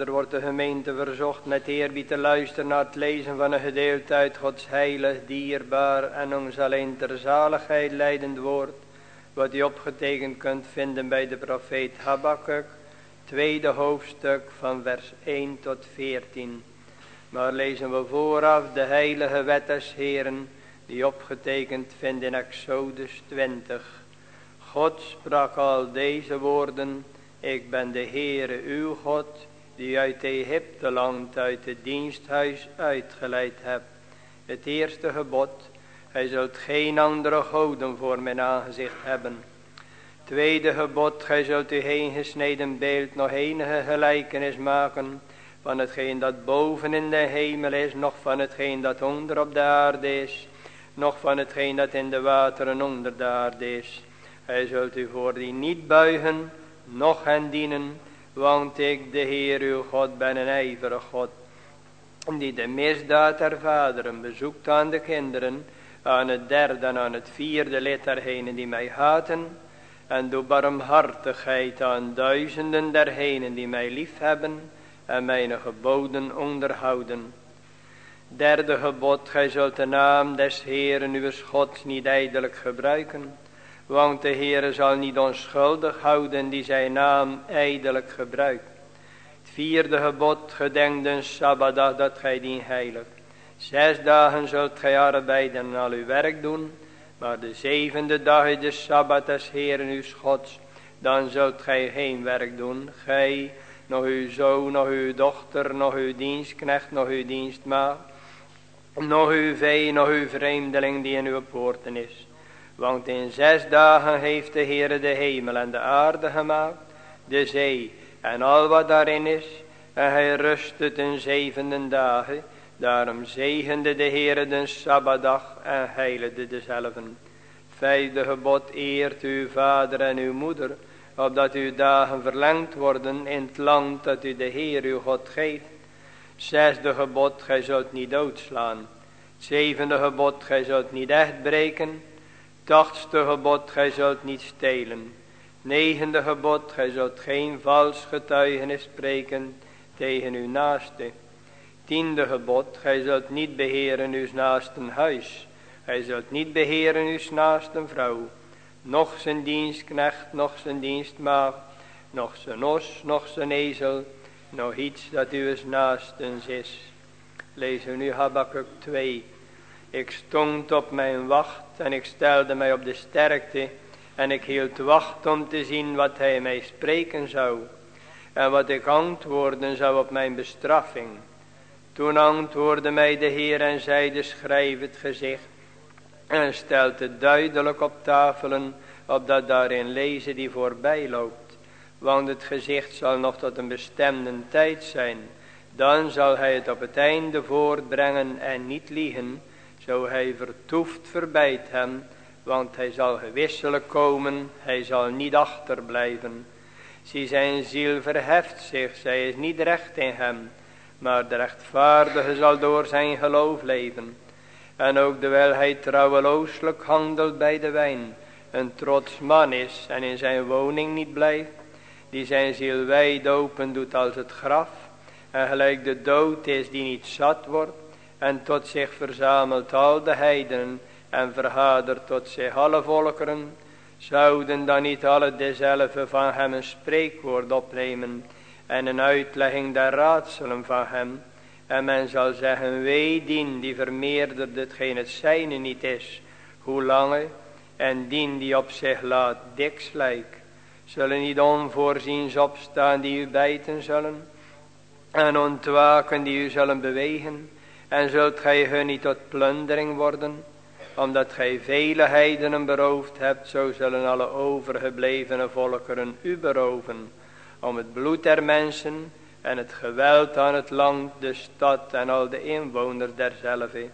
Verder wordt de gemeente verzocht met eerbied te luisteren naar het lezen van een gedeelte uit Gods heilig, dierbaar en ons alleen ter zaligheid leidend woord. Wat u opgetekend kunt vinden bij de profeet Habakkuk, tweede hoofdstuk van vers 1 tot 14. Maar lezen we vooraf de heilige wet Heren, die opgetekend vindt in Exodus 20. God sprak al deze woorden, ik ben de Heere uw God, die uit Egypte land uit het diensthuis uitgeleid hebt. Het eerste gebod, hij zult geen andere goden voor mijn aangezicht hebben. Tweede gebod, gij zult u heen gesneden beeld nog enige gelijkenis maken van hetgeen dat boven in de hemel is, nog van hetgeen dat onder op de aarde is, nog van hetgeen dat in de wateren onder de aarde is. Hij zult u voor die niet buigen, noch hen dienen, want ik, de Heer uw God, ben een ijverig God, die de misdaad der vaderen bezoekt aan de kinderen, aan het derde en aan het vierde lid die mij haten, en doe barmhartigheid aan duizenden dergenen die mij lief hebben en mijn geboden onderhouden. Derde gebod, gij zult de naam des Heeren uw Gods niet ijdelijk gebruiken, want de Heere zal niet onschuldig houden die zijn naam ijdelijk gebruikt. Het vierde gebod, gedenk de Sabbatdag dat gij dien heilig. Zes dagen zult gij arbeiden en al uw werk doen, maar de zevende dag is de Sabbat des Heeren uw Gods, dan zult gij geen werk doen, gij, nog uw zoon, nog uw dochter, nog uw dienstknecht, nog uw dienstmaag, nog uw vee, nog uw vreemdeling die in uw poorten is. Want in zes dagen heeft de Heere de hemel en de aarde gemaakt, de zee en al wat daarin is. En hij rustte ten zevende dagen. Daarom zegende de Heere de Sabbatdag en heiligde dezelfde. Vijfde gebod eert uw vader en uw moeder, opdat uw dagen verlengd worden in het land dat u de Heer uw God geeft. Zesde gebod, gij zult niet doodslaan. Zevende gebod, gij zult niet echt breken. Tachtste gebod, gij zult niet stelen. Negende gebod, gij zult geen vals getuigenis spreken tegen uw naaste. Tiende gebod, gij zult niet beheren uw naasten huis. Gij zult niet beheren uw naasten vrouw. Nog zijn dienstknecht, nog zijn dienstmaag, nog zijn os, nog zijn ezel, nog iets dat uw naastens is. Lezen nu Habakkuk 2. Ik stond op mijn wacht en ik stelde mij op de sterkte en ik hield wacht om te zien wat hij mij spreken zou en wat ik antwoorden zou op mijn bestraffing. Toen antwoordde mij de Heer en zeide schrijf het gezicht en stelt het duidelijk op tafelen opdat daarin lezen die voorbij loopt. Want het gezicht zal nog tot een bestemde tijd zijn. Dan zal hij het op het einde voortbrengen en niet liegen zo hij vertoeft verbijt hem, want hij zal gewisselijk komen, hij zal niet achterblijven. Zie zijn ziel verheft zich, zij is niet recht in hem, maar de rechtvaardige zal door zijn geloof leven. En ook terwijl hij trouwelooselijk handelt bij de wijn, een trots man is en in zijn woning niet blijft, die zijn ziel wijd open doet als het graf, en gelijk de dood is die niet zat wordt, en tot zich verzamelt al de heidenen en verhadert tot zich alle volkeren, zouden dan niet alle dezelfde van hem een spreekwoord opnemen en een uitlegging der raadselen van hem. En men zal zeggen, wee dien die vermeerdert hetgeen het zijne niet is, hoe lange, en dien die op zich laat dik slijk. Zullen niet onvoorziens opstaan die u bijten zullen, en ontwaken die u zullen bewegen, en zult gij hun niet tot plundering worden, omdat gij vele heidenen beroofd hebt, zo zullen alle overgeblevene volkeren u beroven, om het bloed der mensen en het geweld aan het land, de stad en al de inwoners derzelve.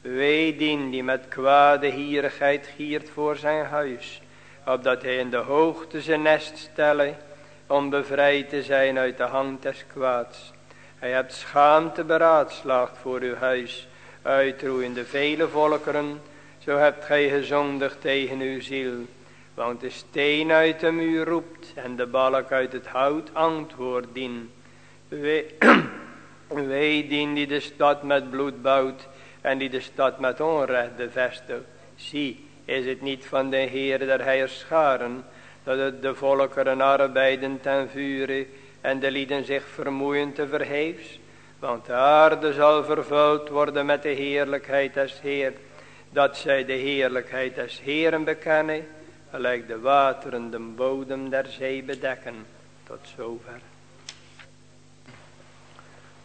Wee dien die met kwade hierigheid giert voor zijn huis, opdat hij in de hoogte zijn nest stelle, om bevrijd te zijn uit de hand des kwaads. Hij hebt schaamte beraadslaagd voor uw huis, uitroeiende vele volkeren, zo hebt gij gezondigd tegen uw ziel. Want de steen uit de muur roept en de balk uit het hout antwoord dien. Wij dien die de stad met bloed bouwt en die de stad met onrecht bevestigt. Zie, is het niet van de Heer der Heerscharen, dat het de volkeren arbeiden ten vure en de lieden zich vermoeien te verheefs? Want de aarde zal vervuld worden met de heerlijkheid des Heer, dat zij de heerlijkheid des Heeren bekennen, gelijk de wateren de bodem der zee bedekken. Tot zover.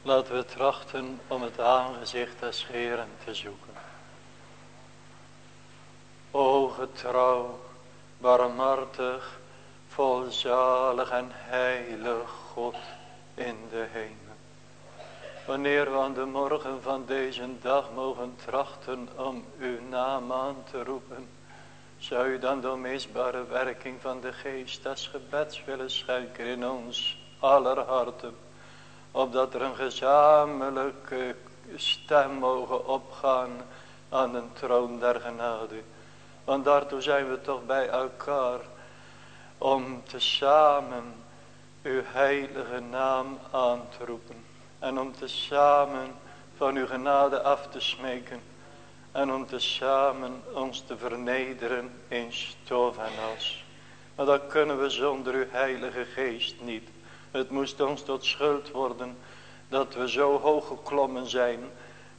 Laten we trachten om het aangezicht des Heeren te zoeken. O getrouw, barmhartig, volzalig en heilig God in de hemel. Wanneer we aan de morgen van deze dag mogen trachten om uw naam aan te roepen. Zou u dan de onmisbare werking van de geest des gebeds willen schenken in ons aller harten. Opdat er een gezamenlijke stem mogen opgaan aan de troon der genade. Want daartoe zijn we toch bij elkaar. Om te samen uw heilige naam aan te roepen. En om te samen van uw genade af te smeken. En om te samen ons te vernederen in stof. Maar dat kunnen we zonder uw heilige geest niet. Het moest ons tot schuld worden dat we zo hoog geklommen zijn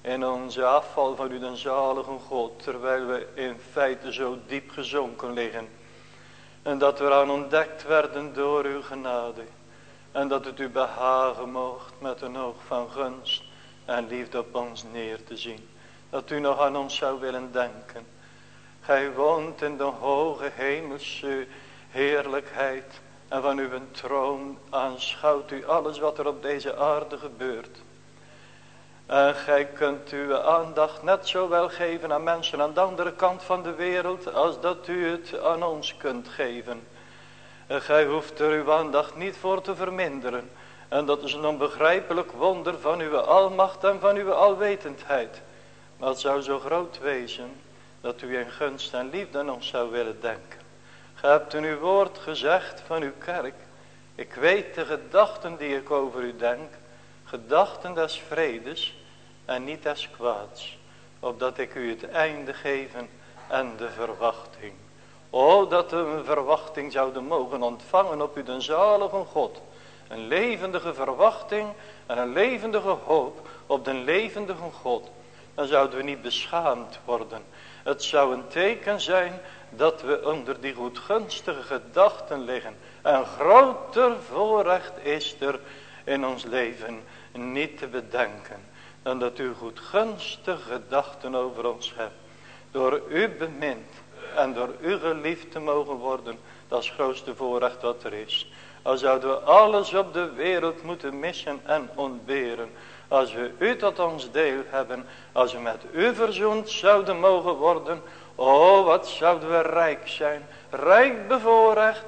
in onze afval van u den zalige God. Terwijl we in feite zo diep gezonken liggen. En dat we aan ontdekt werden door uw genade. En dat het u behagen mocht met een oog van gunst en liefde op ons neer te zien. Dat u nog aan ons zou willen denken. Gij woont in de hoge hemelse heerlijkheid. En van uw troon aanschouwt u alles wat er op deze aarde gebeurt. En gij kunt uw aandacht net zo wel geven aan mensen aan de andere kant van de wereld. Als dat u het aan ons kunt geven. En gij hoeft er uw aandacht niet voor te verminderen. En dat is een onbegrijpelijk wonder van uw almacht en van uw alwetendheid. Maar het zou zo groot wezen dat u in gunst en liefde aan ons zou willen denken. Gij hebt in uw woord gezegd van uw kerk. Ik weet de gedachten die ik over u denk. Gedachten des vredes en niet des kwaads. Opdat ik u het einde geven en de verwachting. O, dat we een verwachting zouden mogen ontvangen op u den zalige God. Een levendige verwachting en een levendige hoop op den levendige God. Dan zouden we niet beschaamd worden. Het zou een teken zijn dat we onder die goedgunstige gedachten liggen. En groter voorrecht is er in ons leven niet te bedenken. Dan dat u goedgunstige gedachten over ons hebt. Door u bemind en door u geliefd te mogen worden. Dat is het grootste voorrecht wat er is. Al zouden we alles op de wereld moeten missen en ontberen. Als we u tot ons deel hebben. Als we met u verzoend zouden mogen worden. Oh wat zouden we rijk zijn. Rijk bevoorrecht.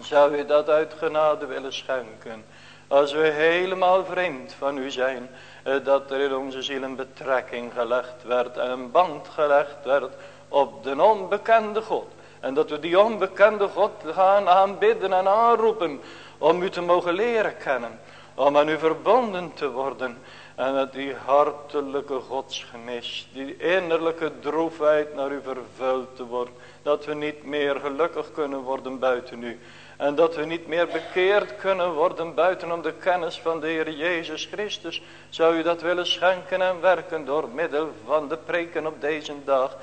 Zou u dat uit genade willen schenken. Als we helemaal vreemd van u zijn. Eh, dat er in onze ziel een betrekking gelegd werd. En een band gelegd werd op de onbekende God. En dat we die onbekende God gaan aanbidden en aanroepen. Om u te mogen leren kennen. Om aan u verbonden te worden. En dat die hartelijke godsgemis. Die innerlijke droefheid naar u vervuld te worden. Dat we niet meer gelukkig kunnen worden buiten u. En dat we niet meer bekeerd kunnen worden buitenom de kennis van de Heer Jezus Christus. Zou u dat willen schenken en werken door middel van de preken op deze dag.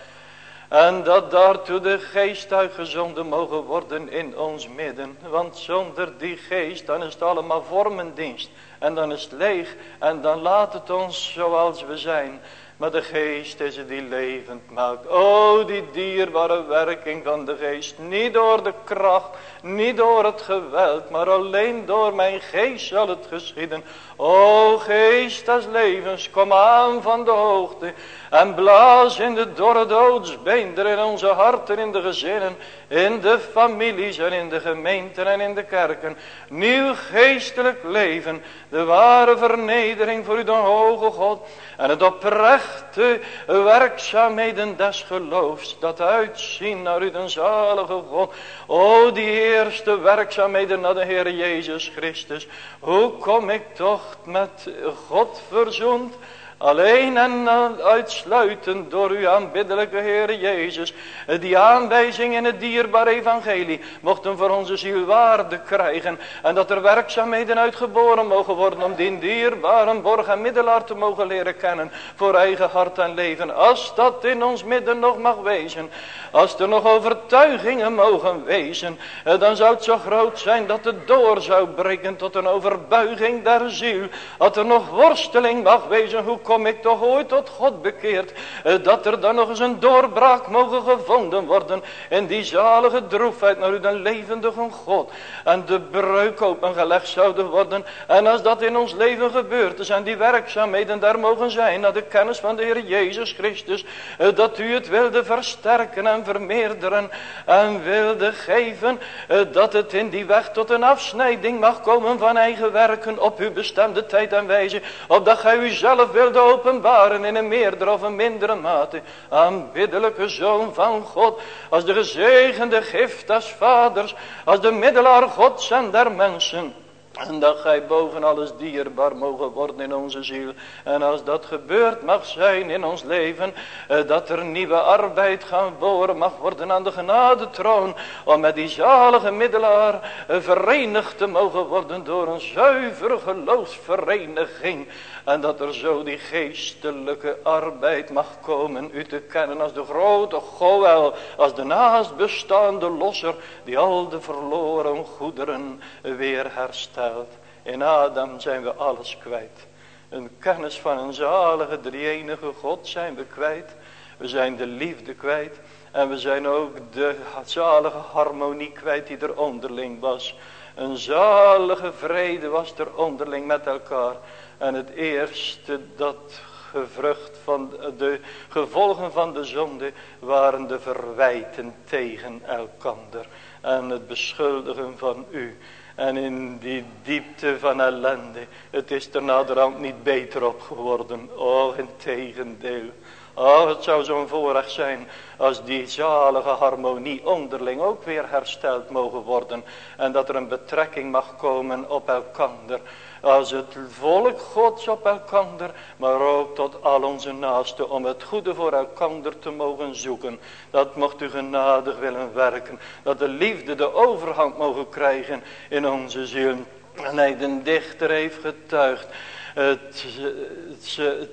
En dat daartoe de geest uitgezonden mogen worden in ons midden. Want zonder die geest dan is het allemaal vormendienst. En dan is het leeg. En dan laat het ons zoals we zijn. Maar de geest is het die levend maakt. O, die dierbare werking van de geest. Niet door de kracht, niet door het geweld, maar alleen door mijn geest zal het geschieden. O, geest des levens, kom aan van de hoogte. En blaas in de dorre doodsbeender in onze harten, in de gezinnen, in de families en in de gemeenten en in de kerken. Nieuw geestelijk leven de ware vernedering voor u de hoge God. En het oprechte werkzaamheden des geloofs, dat uitzien naar u de zalige God. O die eerste werkzaamheden naar de Heer Jezus Christus. Hoe kom ik toch met God verzoend? Alleen en uitsluitend door uw aanbiddelijke Heer Jezus. Die aanwijzing in het dierbaar evangelie mochten voor onze ziel waarde krijgen. En dat er werkzaamheden uitgeboren mogen worden om die dierbare borg en middelaar te mogen leren kennen. Voor eigen hart en leven. Als dat in ons midden nog mag wezen. Als er nog overtuigingen mogen wezen. Dan zou het zo groot zijn dat het door zou breken tot een overbuiging der ziel. Dat er nog worsteling mag wezen. Kom ik toch ooit tot God bekeerd. Eh, dat er dan nog eens een doorbraak mogen gevonden worden. In die zalige droefheid naar u de levendige God. En de breuk opengelegd zouden worden. En als dat in ons leven gebeurt. zijn die werkzaamheden daar mogen zijn. Naar de kennis van de Heer Jezus Christus. Eh, dat u het wilde versterken en vermeerderen. En wilde geven. Eh, dat het in die weg tot een afsnijding mag komen van eigen werken. Op uw bestemde tijd en wijze. Opdat gij u zelf openbaren in een meerdere of een mindere mate. Aanbiddelijke Zoon van God. Als de gezegende gift als vaders. Als de middelaar Gods en der mensen. En dat gij boven alles dierbaar mogen worden in onze ziel. En als dat gebeurd mag zijn in ons leven. Eh, dat er nieuwe arbeid gaan boren mag worden aan de genadetroon. Om met die zalige middelaar eh, verenigd te mogen worden door een zuivere geloofsvereniging. En dat er zo die geestelijke arbeid mag komen. U te kennen als de grote Goel. Als de naastbestaande losser. Die al de verloren goederen weer herstelt. In Adam zijn we alles kwijt. Een kennis van een zalige drie-enige God zijn we kwijt. We zijn de liefde kwijt. En we zijn ook de zalige harmonie kwijt die er onderling was. Een zalige vrede was er onderling met elkaar. En het eerste dat gevrucht van de gevolgen van de zonde waren de verwijten tegen elkander. En het beschuldigen van u. En in die diepte van ellende, het is er naderhand niet beter op geworden. Oh, in tegendeel. Oh, het zou zo'n voorrecht zijn als die zalige harmonie onderling ook weer hersteld mogen worden. En dat er een betrekking mag komen op elkander. Als het volk gods op elkander, maar ook tot al onze naasten. Om het goede voor elkander te mogen zoeken. Dat mocht u genadig willen werken. Dat de liefde de overhand mogen krijgen in onze ziel. En hij de dichter heeft getuigd. Het,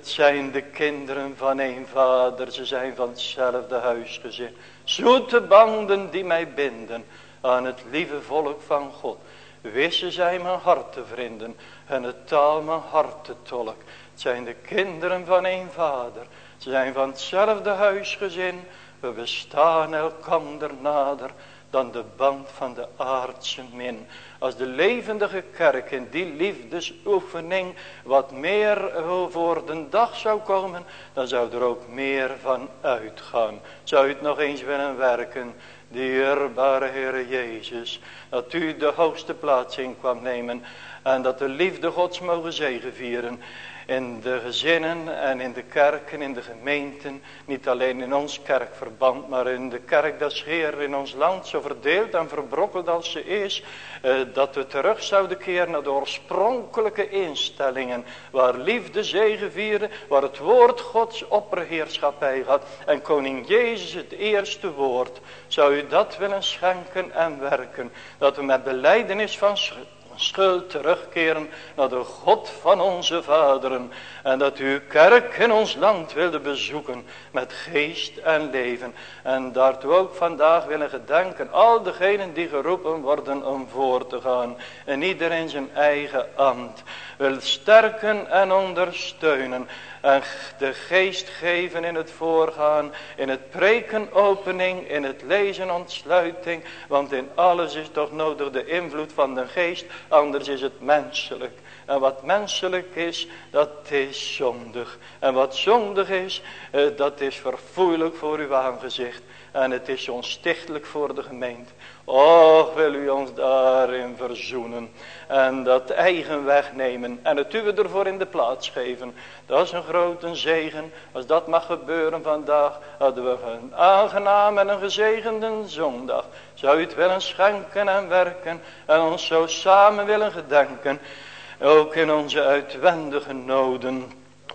zijn de kinderen van een vader. Ze zijn van hetzelfde huisgezin. Zoete banden die mij binden aan het lieve volk van God. Wissen zij mijn hart te vrienden en het taal mijn hart tolk. Het zijn de kinderen van een vader. Ze zijn van hetzelfde huisgezin. We bestaan elkander nader dan de band van de aardse min. Als de levendige kerk in die liefdesoefening wat meer voor de dag zou komen, dan zou er ook meer van uitgaan. Zou het nog eens willen werken, dierbare Heer Jezus, dat u de hoogste plaats in kwam nemen en dat de liefde Gods mogen zegevieren in de gezinnen en in de kerken, in de gemeenten. Niet alleen in ons kerkverband, maar in de kerk des Heer in ons land. Zo verdeeld en verbrokkeld als ze is. Eh, dat we terug zouden keren naar de oorspronkelijke instellingen. Waar liefde zegevieren, waar het woord Gods opperheerschappij had. En koning Jezus het eerste woord. Zou u dat willen schenken en werken. Dat we met beleidenis van schuld terugkeren naar de God van onze vaderen. En dat uw kerk in ons land wilde bezoeken met geest en leven. En daartoe ook vandaag willen gedenken al degenen die geroepen worden om voor te gaan. En iedereen zijn eigen ambt wil sterken en ondersteunen. En de geest geven in het voorgaan, in het preken opening, in het lezen ontsluiting. Want in alles is toch nodig de invloed van de geest, anders is het menselijk. En wat menselijk is, dat is zondig. En wat zondig is, eh, dat is verfoeilijk voor uw aangezicht. En het is onstichtelijk voor de gemeente. Och, wil u ons daarin verzoenen. En dat eigen wegnemen. En het uwe ervoor in de plaats geven. Dat is een grote zegen. Als dat mag gebeuren vandaag. Hadden we een aangenaam en een gezegende zondag. Zou u het willen schenken en werken. En ons zo samen willen gedenken. Ook in onze uitwendige noden.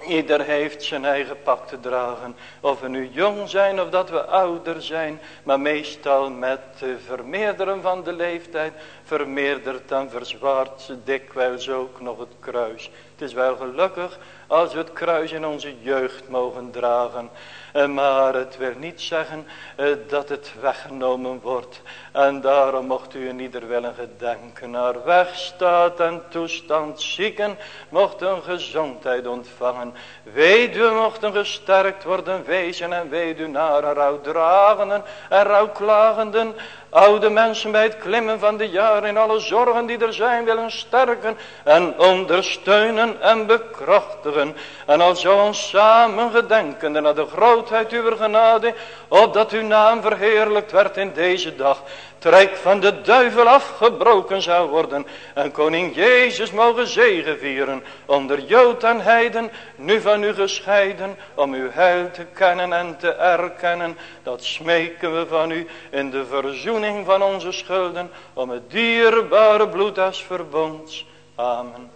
Ieder heeft zijn eigen pak te dragen. Of we nu jong zijn of dat we ouder zijn. Maar meestal met vermeerderen van de leeftijd. Vermeerdert en verzwaart ze dikwijls ook nog het kruis. Het is wel gelukkig als we het kruis in onze jeugd mogen dragen. Eh, maar het wil niet zeggen eh, dat het weggenomen wordt. En daarom mocht u in ieder willen gedenken. Naar wegstaat en toestand zieken mochten gezondheid ontvangen. Weduwe mochten gesterkt worden wezen en weduwnaren rouwdragenden en rouwklagenden. Oude mensen bij het klimmen van de jaren in alle zorgen die er zijn willen sterken en ondersteunen en bekrachtigen. En al zo ons samen gedenkende naar de grootheid uw genade, opdat uw naam verheerlijkt werd in deze dag trek van de duivel afgebroken zou worden. En koning Jezus mogen zegevieren onder Jood en Heiden, nu van u gescheiden, om uw heil te kennen en te erkennen. Dat smeken we van u in de verzoening van onze schulden, om het dierbare bloed als verbonds. Amen.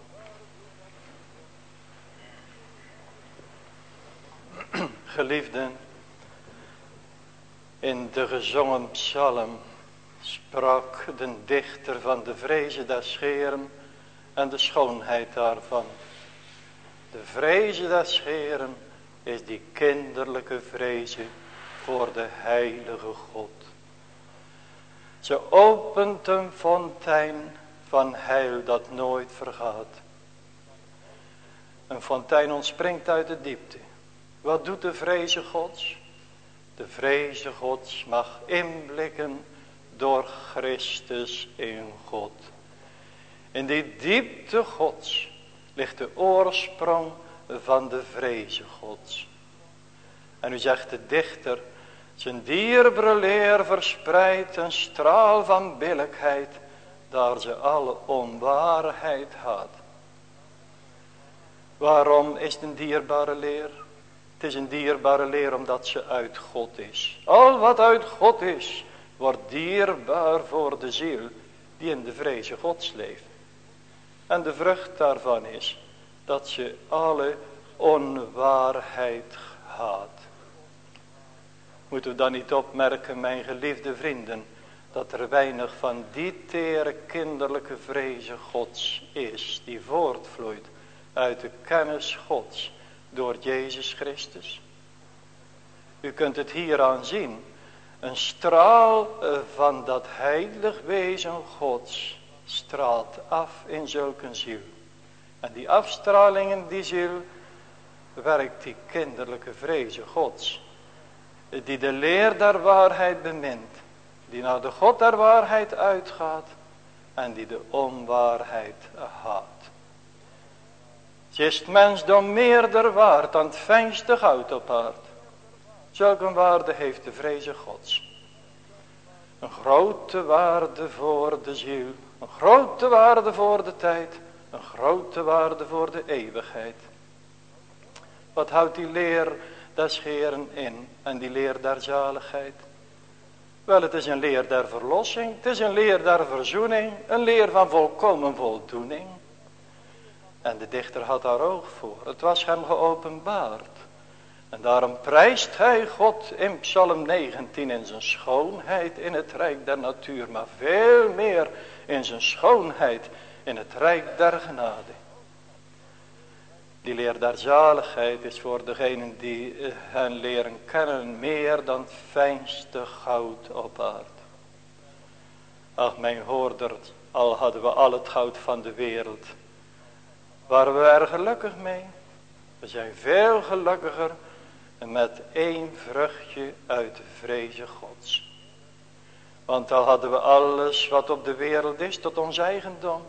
Geliefden, in de gezongen psalm sprak de dichter van de vrezen des Heeren en de schoonheid daarvan. De vrezen des Heeren is die kinderlijke vrezen voor de heilige God. Ze opent een fontein van heil dat nooit vergaat. Een fontein ontspringt uit de diepte. Wat doet de vreze gods? De vreze gods mag inblikken door Christus in God. In die diepte Gods ligt de oorsprong van de vreze Gods. En u zegt de dichter, zijn dierbare leer verspreidt een straal van billijkheid, daar ze alle onwaarheid had. Waarom is het een dierbare leer? Het is een dierbare leer omdat ze uit God is. Al wat uit God is, wordt dierbaar voor de ziel die in de vreze gods leeft. En de vrucht daarvan is dat ze alle onwaarheid haat. Moeten we dan niet opmerken, mijn geliefde vrienden, dat er weinig van die tere kinderlijke vreze gods is, die voortvloeit uit de kennis gods door Jezus Christus. U kunt het hier aan zien een straal eh, van dat heilig wezen gods straalt af in zulke ziel. En die afstraling in die ziel werkt die kinderlijke vrezen gods. Die de leer der waarheid bemint. Die naar de God der waarheid uitgaat. En die de onwaarheid haat. Ze is het mensdom meerder waard dan het fijnste goud op aard. Zulke waarde heeft de vreze gods. Een grote waarde voor de ziel. Een grote waarde voor de tijd. Een grote waarde voor de eeuwigheid. Wat houdt die leer des Heeren in en die leer der zaligheid? Wel, het is een leer der verlossing. Het is een leer der verzoening. Een leer van volkomen voldoening. En de dichter had daar oog voor. Het was hem geopenbaard. En daarom prijst hij God in Psalm 19 in zijn schoonheid in het rijk der natuur. Maar veel meer in zijn schoonheid in het rijk der genade. Die leer der zaligheid is voor degenen die eh, hen leren kennen meer dan het fijnste goud op aarde. Ach mijn hoorder, al hadden we al het goud van de wereld. Waren we er gelukkig mee? We zijn veel gelukkiger met één vruchtje uit de vreze gods. Want al hadden we alles wat op de wereld is tot ons eigendom.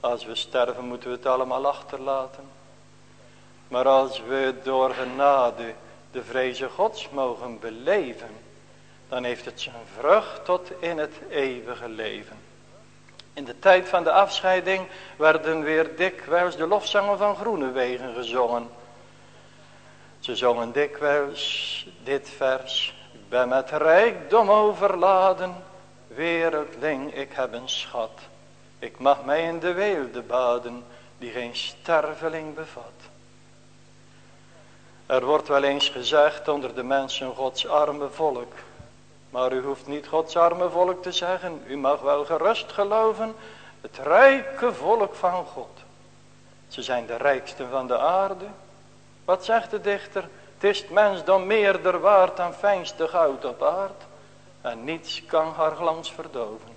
Als we sterven moeten we het allemaal achterlaten. Maar als we door genade de vreze gods mogen beleven. Dan heeft het zijn vrucht tot in het eeuwige leven. In de tijd van de afscheiding werden weer dikwijls de lofzangen van Groenewegen gezongen. Ze zongen dikwijls dit vers. Ik ben met rijkdom overladen, wereldling, ik heb een schat. Ik mag mij in de weelde baden, die geen sterveling bevat. Er wordt wel eens gezegd onder de mensen Gods arme volk. Maar u hoeft niet Gods arme volk te zeggen. U mag wel gerust geloven. Het rijke volk van God. Ze zijn de rijksten van de aarde. Wat zegt de dichter? Het is mensdom meerder waard dan fijnste goud op aard. En niets kan haar glans verdoven.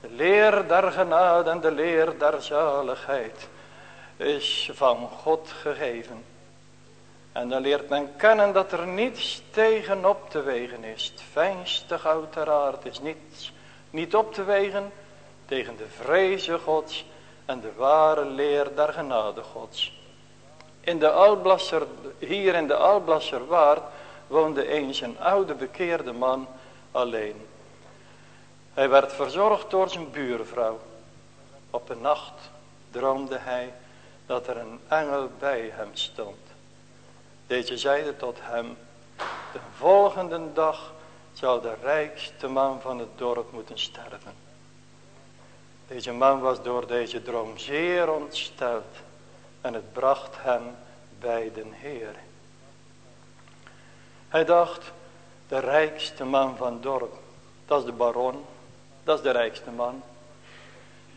De leer der genade en de leer der zaligheid is van God gegeven. En dan leert men kennen dat er niets tegen op te wegen is. Het fijnste goud ter aard is niets, niet op te wegen tegen de vreze gods en de ware leer der genade gods. In de Alblasser, hier in de Alblasser waard woonde eens een oude bekeerde man alleen. Hij werd verzorgd door zijn buurvrouw. Op een nacht droomde hij dat er een engel bij hem stond. Deze zeide tot hem, de volgende dag zou de rijkste man van het dorp moeten sterven. Deze man was door deze droom zeer ontsteld en het bracht hem bij den Heer. Hij dacht, de rijkste man van het dorp, dat is de baron, dat is de rijkste man.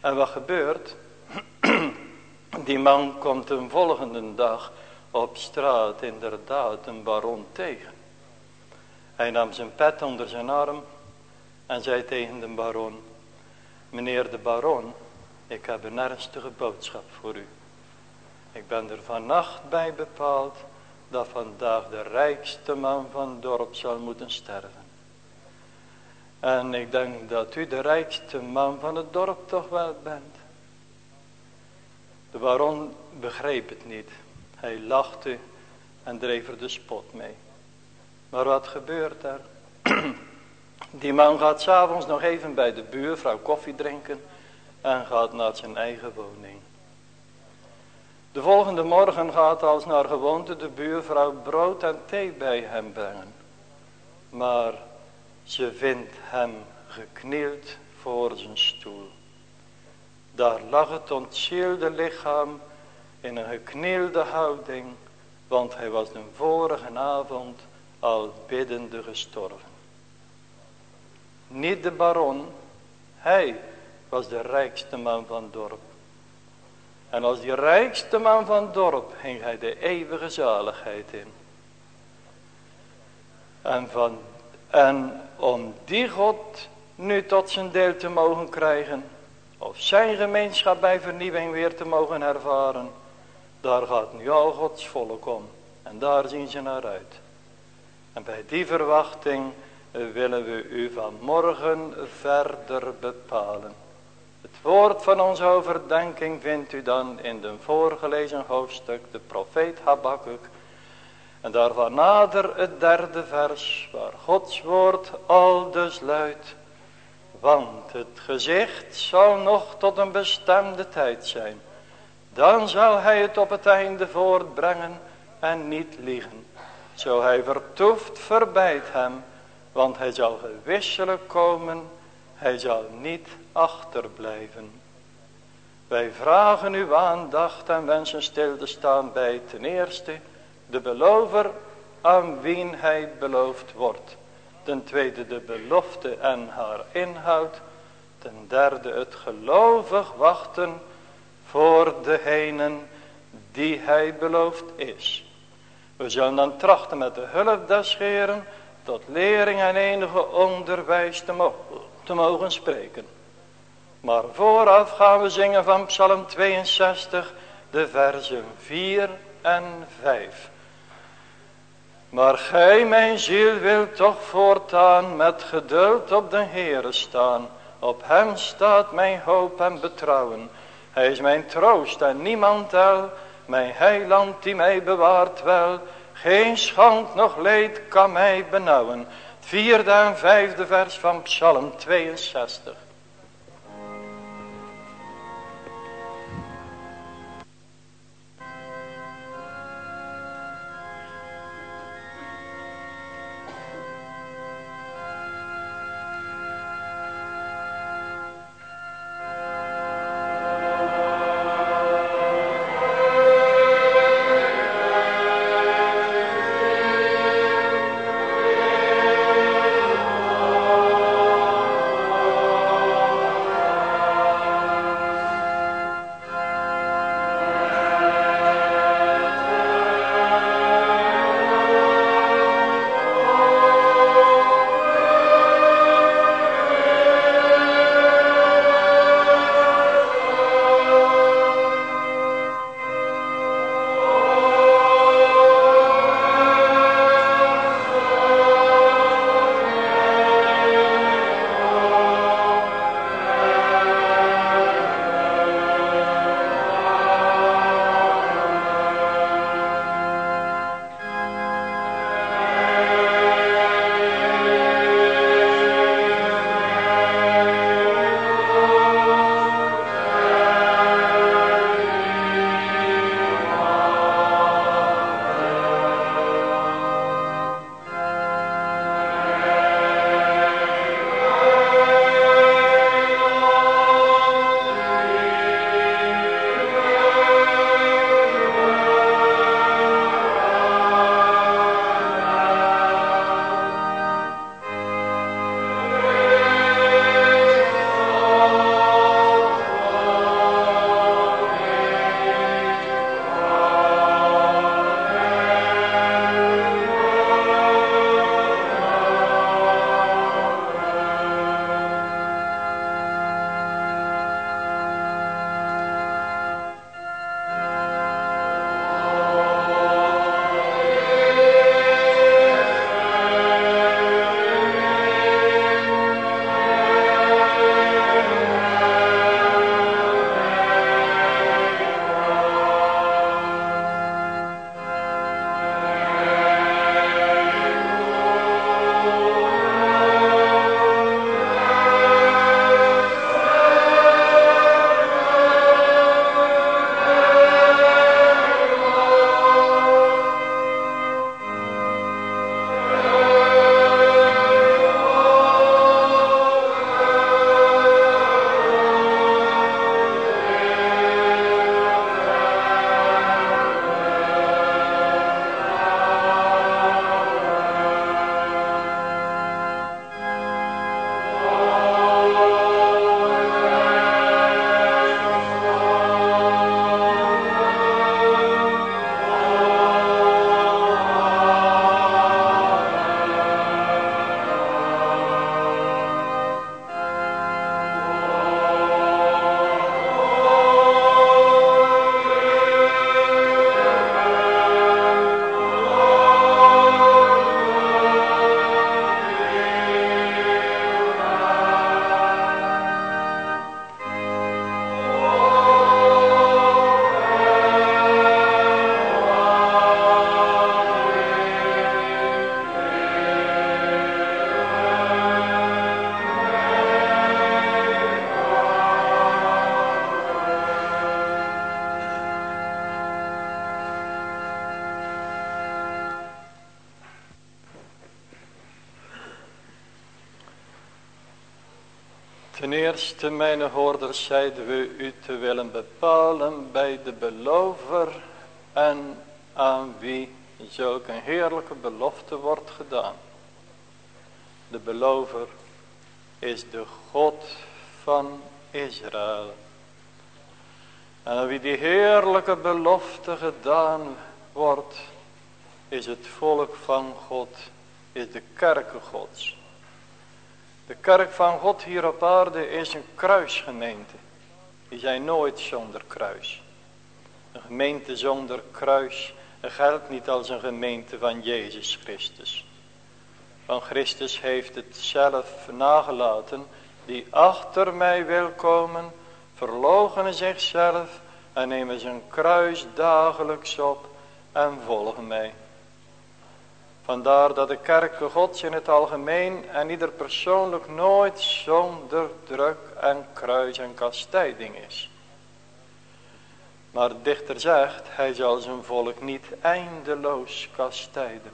En wat gebeurt? Die man komt een volgende dag op straat inderdaad een baron tegen. Hij nam zijn pet onder zijn arm en zei tegen de baron, meneer de baron, ik heb een ernstige boodschap voor u. Ik ben er vannacht bij bepaald dat vandaag de rijkste man van het dorp zal moeten sterven. En ik denk dat u de rijkste man van het dorp toch wel bent. De baron begreep het niet. Hij lachte en dreef er de spot mee. Maar wat gebeurt er? Die man gaat s'avonds nog even bij de buurvrouw koffie drinken en gaat naar zijn eigen woning. De volgende morgen gaat als naar gewoonte de buurvrouw brood en thee bij hem brengen. Maar ze vindt hem geknield voor zijn stoel. Daar lag het ontzielde lichaam in een geknielde houding, want hij was de vorige avond al biddende gestorven. Niet de baron, hij was de rijkste man van het dorp. En als die rijkste man van het dorp ging hij de eeuwige zaligheid in. En, van, en om die God nu tot zijn deel te mogen krijgen, of zijn gemeenschap bij vernieuwing weer te mogen ervaren, daar gaat nu al Gods volk om. En daar zien ze naar uit. En bij die verwachting willen we u vanmorgen verder bepalen. Het woord van onze overdenking vindt u dan in de voorgelezen hoofdstuk, de profeet Habakkuk. En daarvan nader het derde vers, waar Gods woord al dus luidt. Want het gezicht zal nog tot een bestemde tijd zijn. Dan zal hij het op het einde voortbrengen en niet liegen. Zo hij vertoeft, verbijt hem, want hij zal gewisselijk komen, hij zal niet achterblijven. Wij vragen uw aandacht en wensen stil te staan bij ten eerste de belover aan wien hij beloofd wordt. Ten tweede de belofte en haar inhoud. Ten derde het gelovig wachten voor degenen die hij beloofd is. We zullen dan trachten met de hulp des Heeren tot lering en enige onderwijs te mogen spreken. Maar vooraf gaan we zingen van Psalm 62, de versen 4 en 5. Maar gij, mijn ziel, wilt toch voortaan met geduld op de Heere staan. Op hem staat mijn hoop en betrouwen. Hij is mijn troost en niemand tel. Mijn heiland die mij bewaart wel. Geen schand nog leed kan mij benauwen. Vierde en vijfde vers van Psalm 62. Hoorders, zeiden we u te willen bepalen bij de belover en aan wie zulke een heerlijke belofte wordt gedaan. De belover is de God van Israël. En aan wie die heerlijke belofte gedaan wordt, is het volk van God, is de kerken Gods. De kerk van God hier op aarde is een kruisgemeente. Die zijn nooit zonder kruis. Een gemeente zonder kruis geldt niet als een gemeente van Jezus Christus. Van Christus heeft het zelf nagelaten die achter mij wil komen, verloochenen zichzelf en nemen zijn kruis dagelijks op en volgen mij. Vandaar dat de kerk gods in het algemeen en ieder persoonlijk nooit zonder druk en kruis en kastijding is. Maar de dichter zegt, hij zal zijn volk niet eindeloos kastijden.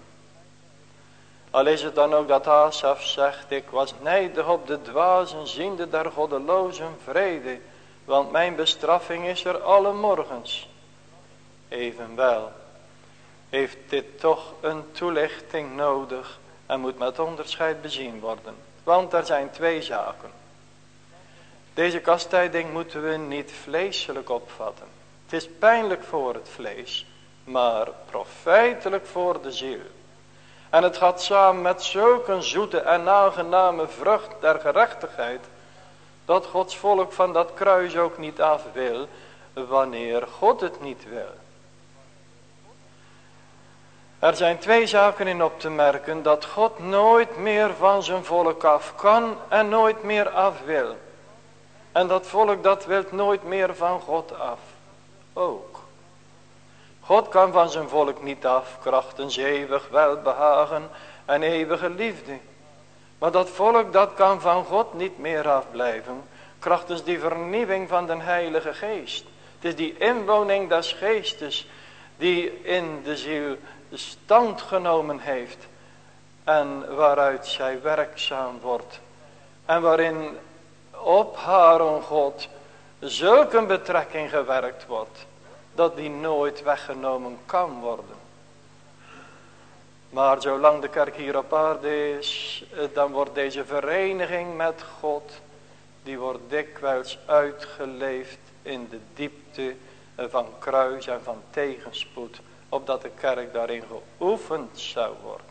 Al is het dan ook dat Asaf zegt, ik was nijdig op de dwazen, ziende der goddelozen vrede, want mijn bestraffing is er alle morgens. Evenwel, heeft dit toch een toelichting nodig en moet met onderscheid bezien worden. Want er zijn twee zaken. Deze kastijding moeten we niet vleeselijk opvatten. Het is pijnlijk voor het vlees, maar profijtelijk voor de ziel. En het gaat samen met zulke zoete en aangename vrucht der gerechtigheid, dat Gods volk van dat kruis ook niet af wil, wanneer God het niet wil. Er zijn twee zaken in op te merken, dat God nooit meer van zijn volk af kan en nooit meer af wil. En dat volk dat wil nooit meer van God af. Ook. God kan van zijn volk niet af, krachtens eeuwig welbehagen en eeuwige liefde. Maar dat volk dat kan van God niet meer afblijven, krachtens die vernieuwing van de heilige geest. Het is die inwoning des geestes die in de ziel stand genomen heeft en waaruit zij werkzaam wordt. En waarin op haar God zulke betrekking gewerkt wordt dat die nooit weggenomen kan worden. Maar zolang de kerk hier op aarde is, dan wordt deze vereniging met God, die wordt dikwijls uitgeleefd in de diepte van kruis en van tegenspoed, opdat de kerk daarin geoefend zou worden.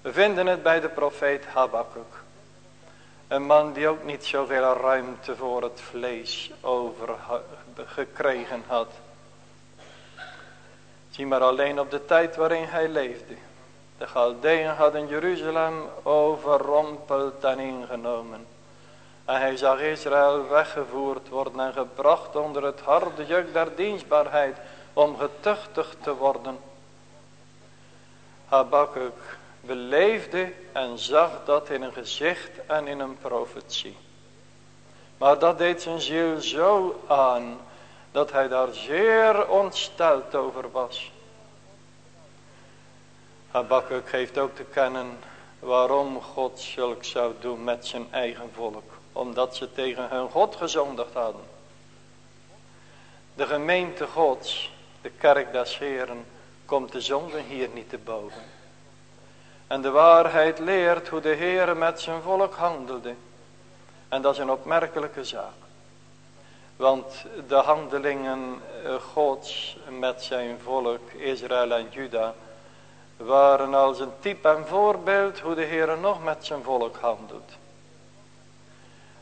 We vinden het bij de profeet Habakkuk. Een man die ook niet zoveel ruimte voor het vlees over gekregen had. Zie maar alleen op de tijd waarin hij leefde. De Galdeën hadden Jeruzalem overrompeld en ingenomen. En hij zag Israël weggevoerd worden en gebracht onder het harde juk der dienstbaarheid om getuchtigd te worden. Habakkuk beleefde en zag dat in een gezicht en in een profetie. Maar dat deed zijn ziel zo aan dat hij daar zeer ontsteld over was. Habakkuk geeft ook te kennen waarom God zulk zou doen met zijn eigen volk. Omdat ze tegen hun God gezondigd hadden. De gemeente gods, de kerk des Heren, komt de zonde hier niet te boven. En de waarheid leert hoe de Heer met zijn volk handelde. En dat is een opmerkelijke zaak. Want de handelingen eh, gods met zijn volk Israël en Juda waren als een type en voorbeeld hoe de Heer nog met zijn volk handelt.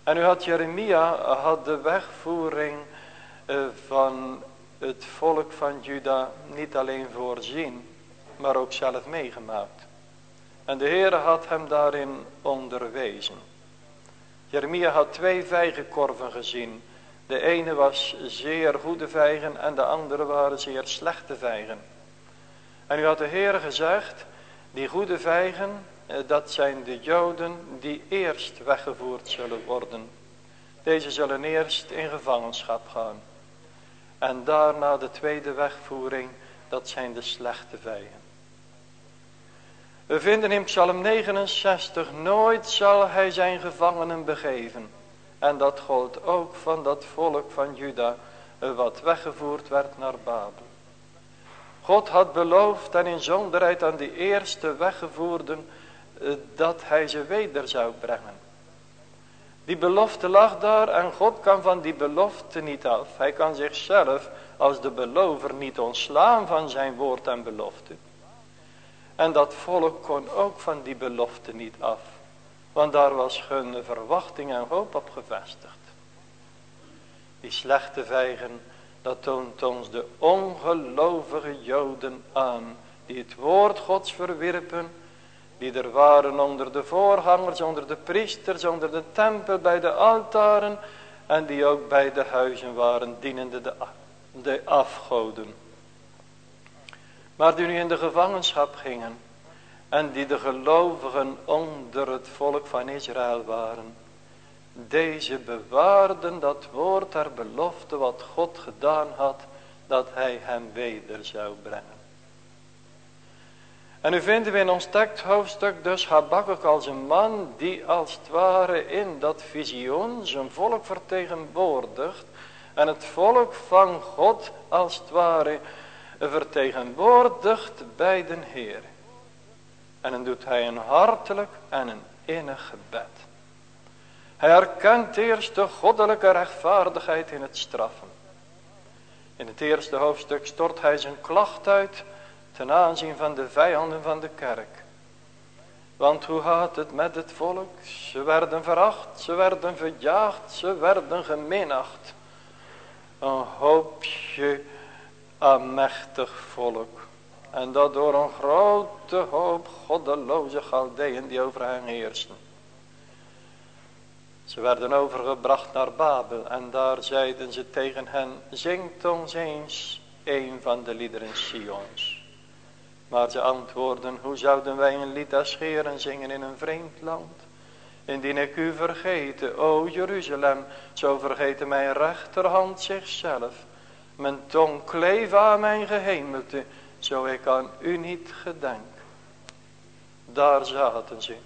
En u had Jeremia had de wegvoering eh, van het volk van Juda niet alleen voorzien, maar ook zelf meegemaakt. En de Heer had hem daarin onderwezen. Jeremia had twee vijgenkorven gezien. De ene was zeer goede vijgen en de andere waren zeer slechte vijgen. En u had de Heer gezegd, die goede vijgen, eh, dat zijn de Joden die eerst weggevoerd zullen worden. Deze zullen eerst in gevangenschap gaan. En daarna de tweede wegvoering, dat zijn de slechte vijgen. We vinden in Psalm 69, nooit zal hij zijn gevangenen begeven. En dat gold ook van dat volk van Juda, wat weggevoerd werd naar Babel. God had beloofd en in zonderheid aan die eerste weggevoerden, eh, dat hij ze weder zou brengen. Die belofte lag daar en God kan van die belofte niet af. Hij kan zichzelf als de belover niet ontslaan van zijn woord en belofte. En dat volk kon ook van die belofte niet af. Want daar was hun verwachting en hoop op gevestigd. Die slechte vijgen, dat toont ons de ongelovige joden aan. Die het woord gods verwierpen. Die er waren onder de voorgangers, onder de priesters, onder de tempel, bij de altaren en die ook bij de huizen waren, dienende de, de afgoden. Maar die nu in de gevangenschap gingen en die de gelovigen onder het volk van Israël waren. Deze bewaarden dat woord der belofte wat God gedaan had, dat hij hem weder zou brengen. En nu vinden we in ons teksthoofdstuk dus Habakkuk als een man die als het ware in dat visioen zijn volk vertegenwoordigt. En het volk van God als het ware vertegenwoordigt bij den Heer. En dan doet hij een hartelijk en een innig gebed. Hij herkent eerst de goddelijke rechtvaardigheid in het straffen. In het eerste hoofdstuk stort hij zijn klacht uit ten aanzien van de vijanden van de kerk. Want hoe gaat het met het volk? Ze werden veracht, ze werden verjaagd, ze werden geminacht. Een hoopje aan machtig volk. En dat door een grote hoop goddeloze Galdeën die over hen heersten. Ze werden overgebracht naar Babel en daar zeiden ze tegen hen, zingt ons eens een van de liederen Sions. Maar ze antwoorden, hoe zouden wij een lied als scheren zingen in een vreemd land? Indien ik u vergeten, o Jeruzalem, zo vergeten mijn rechterhand zichzelf. Mijn tong kleef aan mijn gehemelte, zo ik aan u niet gedenk. Daar zaten ze.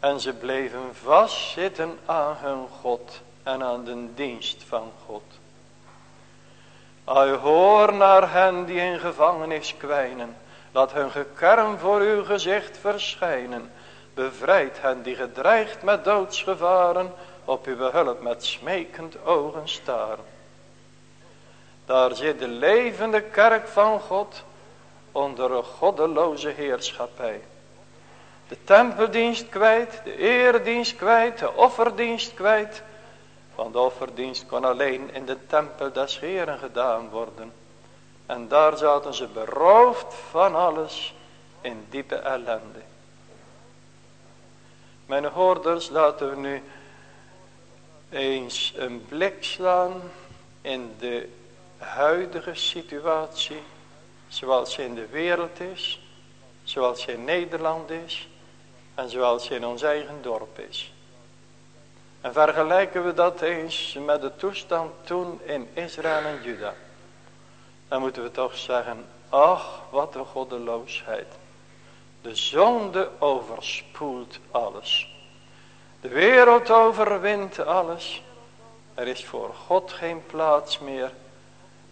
En ze bleven vastzitten aan hun God en aan de dienst van God. Hij hoor naar hen die in gevangenis kwijnen. Laat hun gekerm voor uw gezicht verschijnen. Bevrijd hen die gedreigd met doodsgevaren. Op uw hulp met smekend ogen staren. Daar zit de levende kerk van God. Onder een goddeloze heerschappij. De tempeldienst kwijt, de eredienst kwijt, de offerdienst kwijt. Want de offerdienst kon alleen in de tempel des Heeren gedaan worden. En daar zaten ze beroofd van alles in diepe ellende. Mijn hoorders laten we nu eens een blik slaan in de huidige situatie. Zoals ze in de wereld is. Zoals ze in Nederland is. En zoals ze in ons eigen dorp is. En vergelijken we dat eens met de toestand toen in Israël en Juda. Dan moeten we toch zeggen, ach wat een goddeloosheid. De zonde overspoelt alles. De wereld overwint alles. Er is voor God geen plaats meer.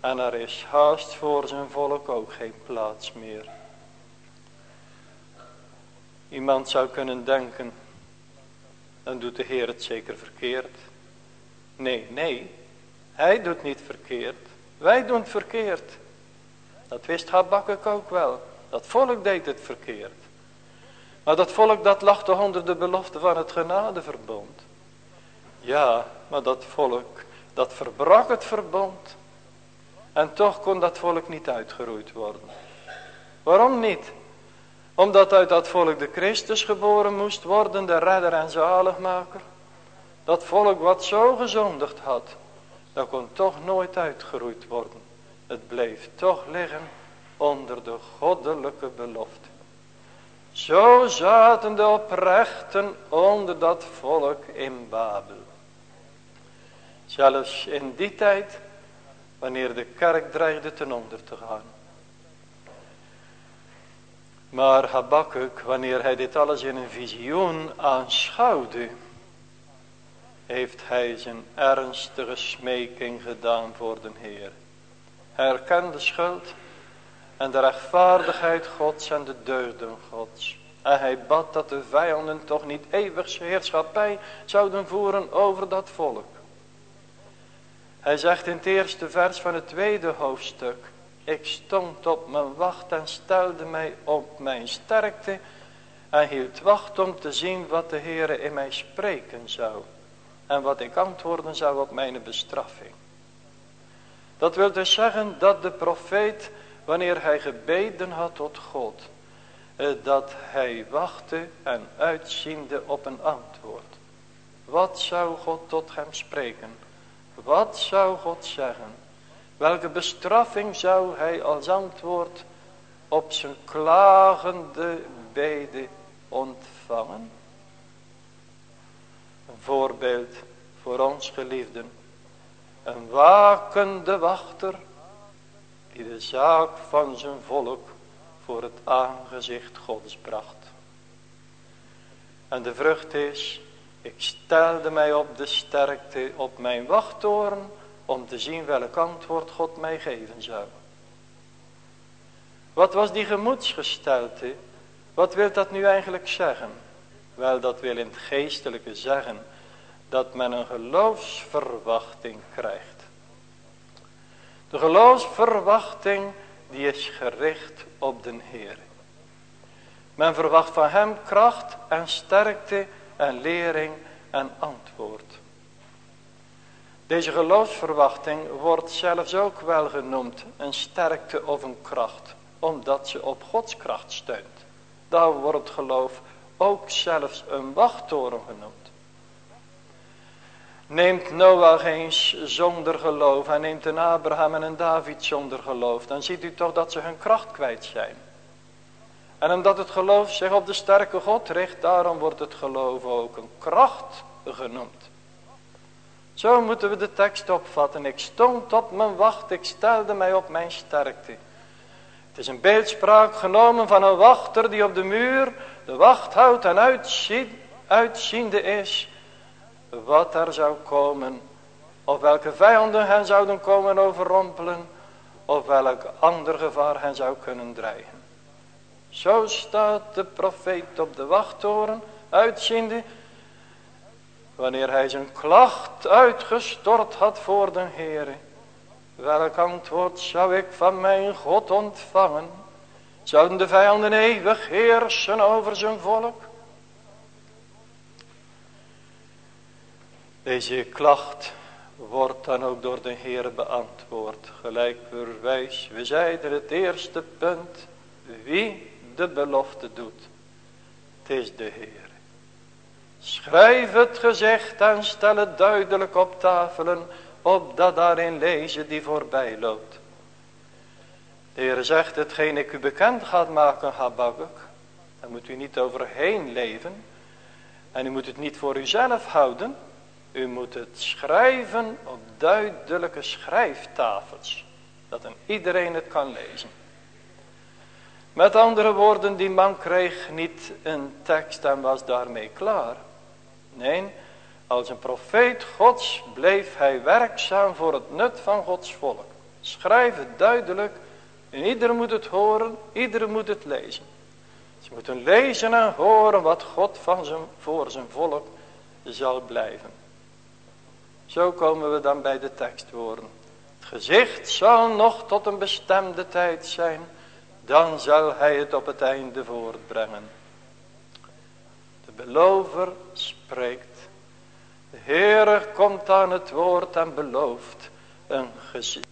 En er is haast voor zijn volk ook geen plaats meer. Iemand zou kunnen denken, dan doet de Heer het zeker verkeerd. Nee, nee, hij doet niet verkeerd. Wij doen het verkeerd. Dat wist Habakkuk ook wel. Dat volk deed het verkeerd. Maar dat volk dat toch onder de belofte van het genadeverbond. Ja, maar dat volk dat verbrak het verbond. En toch kon dat volk niet uitgeroeid worden. Waarom niet? Omdat uit dat volk de Christus geboren moest worden, de redder en zaligmaker. Dat volk wat zo gezondigd had, dat kon toch nooit uitgeroeid worden. Het bleef toch liggen onder de goddelijke belofte. Zo zaten de oprechten onder dat volk in Babel. Zelfs in die tijd, wanneer de kerk dreigde ten onder te gaan. Maar Habakkuk, wanneer hij dit alles in een visioen aanschouwde, heeft hij zijn ernstige smeking gedaan voor de Heer. Hij herkende schuld en de rechtvaardigheid Gods en de deugden Gods. En hij bad dat de vijanden toch niet eeuwig heerschappij zouden voeren over dat volk. Hij zegt in het eerste vers van het tweede hoofdstuk. Ik stond op mijn wacht en stelde mij op mijn sterkte en hield wacht om te zien wat de Heere in mij spreken zou en wat ik antwoorden zou op mijn bestraffing. Dat wil dus zeggen dat de profeet, wanneer hij gebeden had tot God eh, dat hij wachtte en uitziende op een antwoord. Wat zou God tot hem spreken? Wat zou God zeggen? Welke bestraffing zou hij als antwoord op zijn klagende bede ontvangen? Een voorbeeld voor ons geliefden. Een wakende wachter die de zaak van zijn volk voor het aangezicht Gods bracht. En de vrucht is, ik stelde mij op de sterkte op mijn wachttoren om te zien welk antwoord God mij geven zou. Wat was die gemoedsgestelte? Wat wil dat nu eigenlijk zeggen? Wel, dat wil in het geestelijke zeggen dat men een geloofsverwachting krijgt. De geloofsverwachting die is gericht op den Heer. Men verwacht van hem kracht en sterkte en lering en antwoord. Deze geloofsverwachting wordt zelfs ook wel genoemd een sterkte of een kracht, omdat ze op Gods kracht steunt. Daar wordt geloof ook zelfs een wachttoren genoemd. Neemt Noach eens zonder geloof en neemt een Abraham en een David zonder geloof, dan ziet u toch dat ze hun kracht kwijt zijn. En omdat het geloof zich op de sterke God richt, daarom wordt het geloof ook een kracht genoemd. Zo moeten we de tekst opvatten. Ik stond op mijn wacht, ik stelde mij op mijn sterkte. Het is een beeldspraak genomen van een wachter die op de muur de wacht houdt en uitziende is wat er zou komen. Of welke vijanden hen zouden komen overrompelen. Of welk ander gevaar hen zou kunnen dreigen. Zo staat de profeet op de wachttoren uitziende. Wanneer hij zijn klacht uitgestort had voor de Heere. Welk antwoord zou ik van mijn God ontvangen? Zouden de vijanden eeuwig heersen over zijn volk? Deze klacht wordt dan ook door de Heer beantwoord. Gelijk verwijs, we zeiden het eerste punt. Wie de belofte doet. Het is de Heer. Schrijf het gezegd en stel het duidelijk op tafelen. Opdat daarin lezen die voorbij loopt. De Heer zegt hetgeen ik u bekend gaat maken Habakkuk. Daar moet u niet overheen leven. En u moet het niet voor uzelf houden. U moet het schrijven op duidelijke schrijftafels. Dat een iedereen het kan lezen. Met andere woorden, die man kreeg niet een tekst en was daarmee klaar. Nee, als een profeet gods bleef hij werkzaam voor het nut van gods volk. Schrijf het duidelijk en ieder moet het horen, ieder moet het lezen. Ze moeten lezen en horen wat God van zijn, voor zijn volk zal blijven. Zo komen we dan bij de tekstwoorden. Het gezicht zal nog tot een bestemde tijd zijn. Dan zal hij het op het einde voortbrengen. Belover spreekt. De Heere komt aan het woord en belooft een gezicht.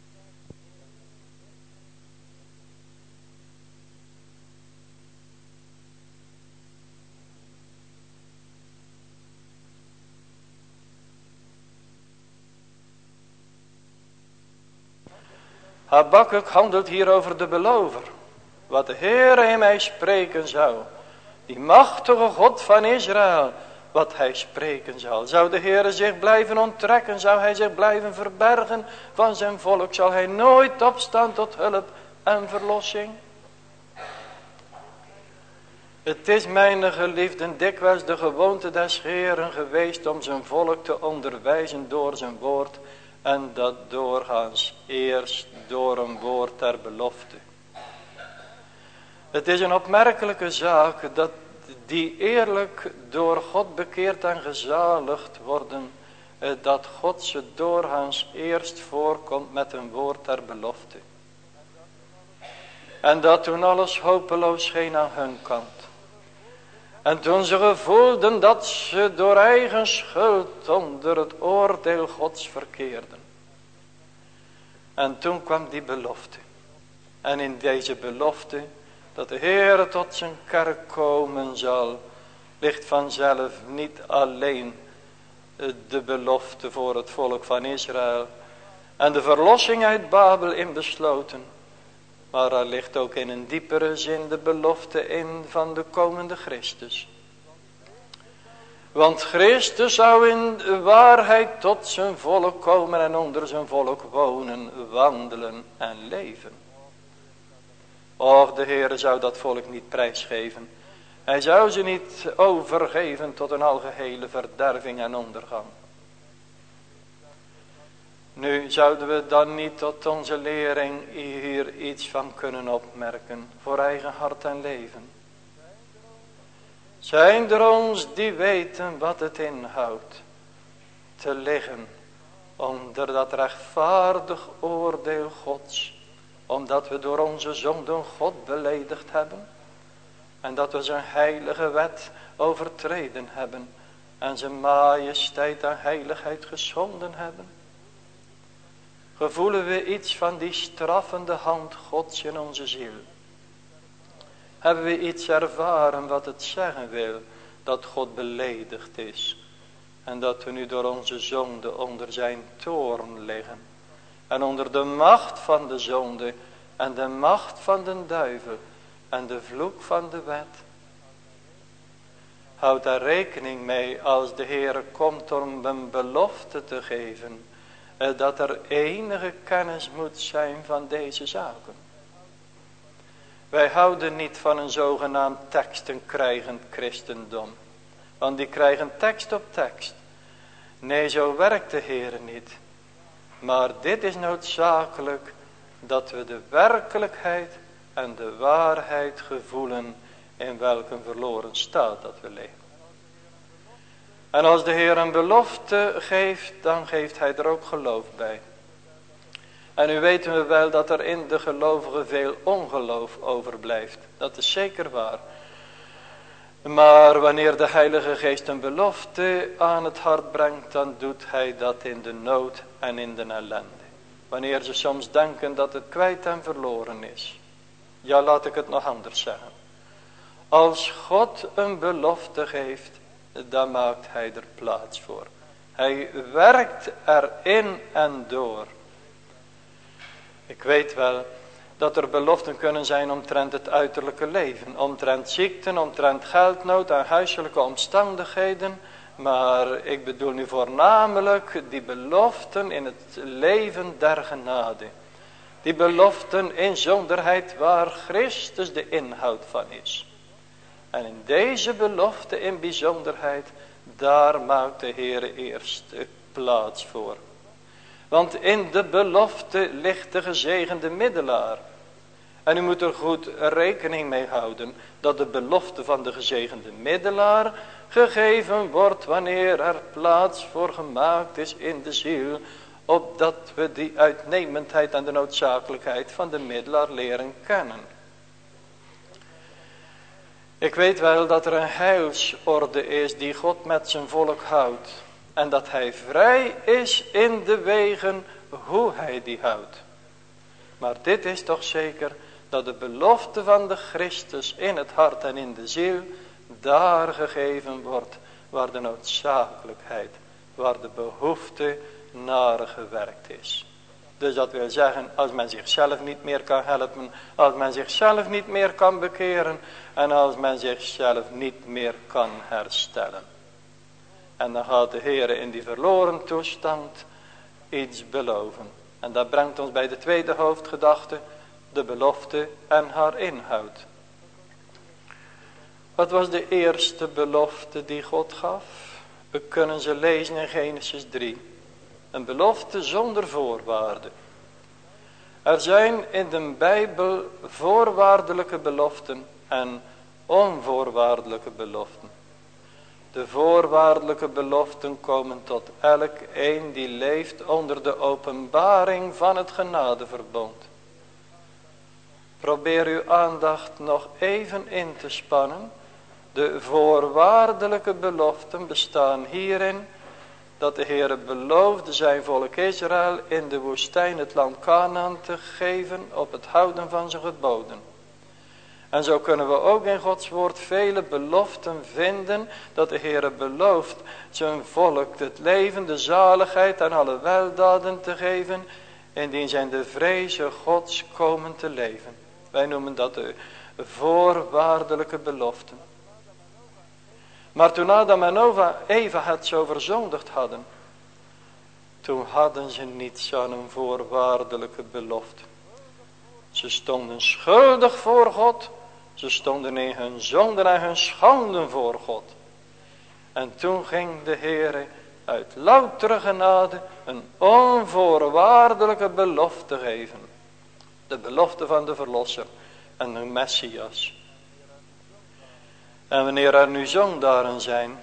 Habakkuk handelt hier over de belover. Wat de Heer in mij spreken zou. Die machtige God van Israël. Wat hij spreken zal. Zou de Heer zich blijven onttrekken. Zou hij zich blijven verbergen van zijn volk. Zal hij nooit opstaan tot hulp en verlossing. Het is mijn geliefden dikwijls de gewoonte des Heeren geweest om zijn volk te onderwijzen door zijn woord. En dat doorgaans eerst door een woord ter belofte. Het is een opmerkelijke zaak dat die eerlijk door God bekeerd en gezaligd worden, eh, dat God ze doorgaans eerst voorkomt met een woord ter belofte. En dat toen alles hopeloos scheen aan hun kant. En toen ze gevoelden dat ze door eigen schuld onder het oordeel Gods verkeerden. En toen kwam die belofte. En in deze belofte dat de Heer tot zijn kerk komen zal, ligt vanzelf niet alleen de belofte voor het volk van Israël en de verlossing uit Babel in besloten. Maar er ligt ook in een diepere zin de belofte in van de komende Christus. Want Christus zou in waarheid tot zijn volk komen en onder zijn volk wonen, wandelen en leven. Och, de Heer zou dat volk niet prijsgeven. Hij zou ze niet overgeven tot een algehele verderving en ondergang. Nu zouden we dan niet tot onze lering hier iets van kunnen opmerken voor eigen hart en leven. Zijn er ons die weten wat het inhoudt te liggen onder dat rechtvaardig oordeel Gods, omdat we door onze zonden God beledigd hebben en dat we zijn heilige wet overtreden hebben en zijn majesteit en heiligheid geschonden hebben. Gevoelen we iets van die straffende hand Gods in onze ziel? Hebben we iets ervaren wat het zeggen wil dat God beledigd is. En dat we nu door onze zonde onder zijn toorn liggen. En onder de macht van de zonde en de macht van de duivel en de vloek van de wet. Houd daar rekening mee als de Heer komt om een belofte te geven. Eh, dat er enige kennis moet zijn van deze zaken. Wij houden niet van een zogenaamd tekstenkrijgend christendom. Want die krijgen tekst op tekst. Nee, zo werkt de Heer niet. Maar dit is noodzakelijk dat we de werkelijkheid en de waarheid gevoelen in welke verloren staat dat we leven. En als de Heer een belofte geeft, dan geeft hij er ook geloof bij. En nu weten we wel dat er in de gelovigen veel ongeloof overblijft. Dat is zeker waar. Maar wanneer de Heilige Geest een belofte aan het hart brengt, dan doet hij dat in de nood en in de ellende. Wanneer ze soms denken dat het kwijt en verloren is. Ja, laat ik het nog anders zeggen. Als God een belofte geeft, dan maakt hij er plaats voor. Hij werkt erin en door. Ik weet wel dat er beloften kunnen zijn omtrent het uiterlijke leven. Omtrent ziekten, omtrent geldnood en huiselijke omstandigheden. Maar ik bedoel nu voornamelijk die beloften in het leven der genade. Die beloften in zonderheid waar Christus de inhoud van is. En in deze belofte in bijzonderheid, daar maakt de Heer eerst plaats voor. Want in de belofte ligt de gezegende middelaar. En u moet er goed rekening mee houden dat de belofte van de gezegende middelaar gegeven wordt wanneer er plaats voor gemaakt is in de ziel. Opdat we die uitnemendheid en de noodzakelijkheid van de middelaar leren kennen. Ik weet wel dat er een heilsorde is die God met zijn volk houdt. En dat hij vrij is in de wegen hoe hij die houdt. Maar dit is toch zeker dat de belofte van de Christus in het hart en in de ziel daar gegeven wordt waar de noodzakelijkheid, waar de behoefte naar gewerkt is. Dus dat wil zeggen, als men zichzelf niet meer kan helpen, als men zichzelf niet meer kan bekeren en als men zichzelf niet meer kan herstellen. En dan gaat de Heer in die verloren toestand iets beloven. En dat brengt ons bij de tweede hoofdgedachte, de belofte en haar inhoud. Wat was de eerste belofte die God gaf? We kunnen ze lezen in Genesis 3. Een belofte zonder voorwaarden. Er zijn in de Bijbel voorwaardelijke beloften en onvoorwaardelijke beloften. De voorwaardelijke beloften komen tot elk een die leeft onder de openbaring van het genadeverbond. Probeer uw aandacht nog even in te spannen. De voorwaardelijke beloften bestaan hierin dat de Heere beloofde zijn volk Israël in de woestijn het land Canaan te geven op het houden van zijn geboden. En zo kunnen we ook in Gods woord vele beloften vinden dat de Heer belooft zijn volk het leven, de zaligheid en alle weldaden te geven, indien zijn de vrezen Gods komen te leven. Wij noemen dat de voorwaardelijke beloften. Maar toen Adam en Eva het zo verzondigd hadden, toen hadden ze niets aan een voorwaardelijke belofte. Ze stonden schuldig voor God. Ze stonden in hun zonden en hun schanden voor God. En toen ging de Heere uit loutere genade een onvoorwaardelijke belofte geven. De belofte van de verlosser en de Messias. En wanneer er nu zondaren zijn,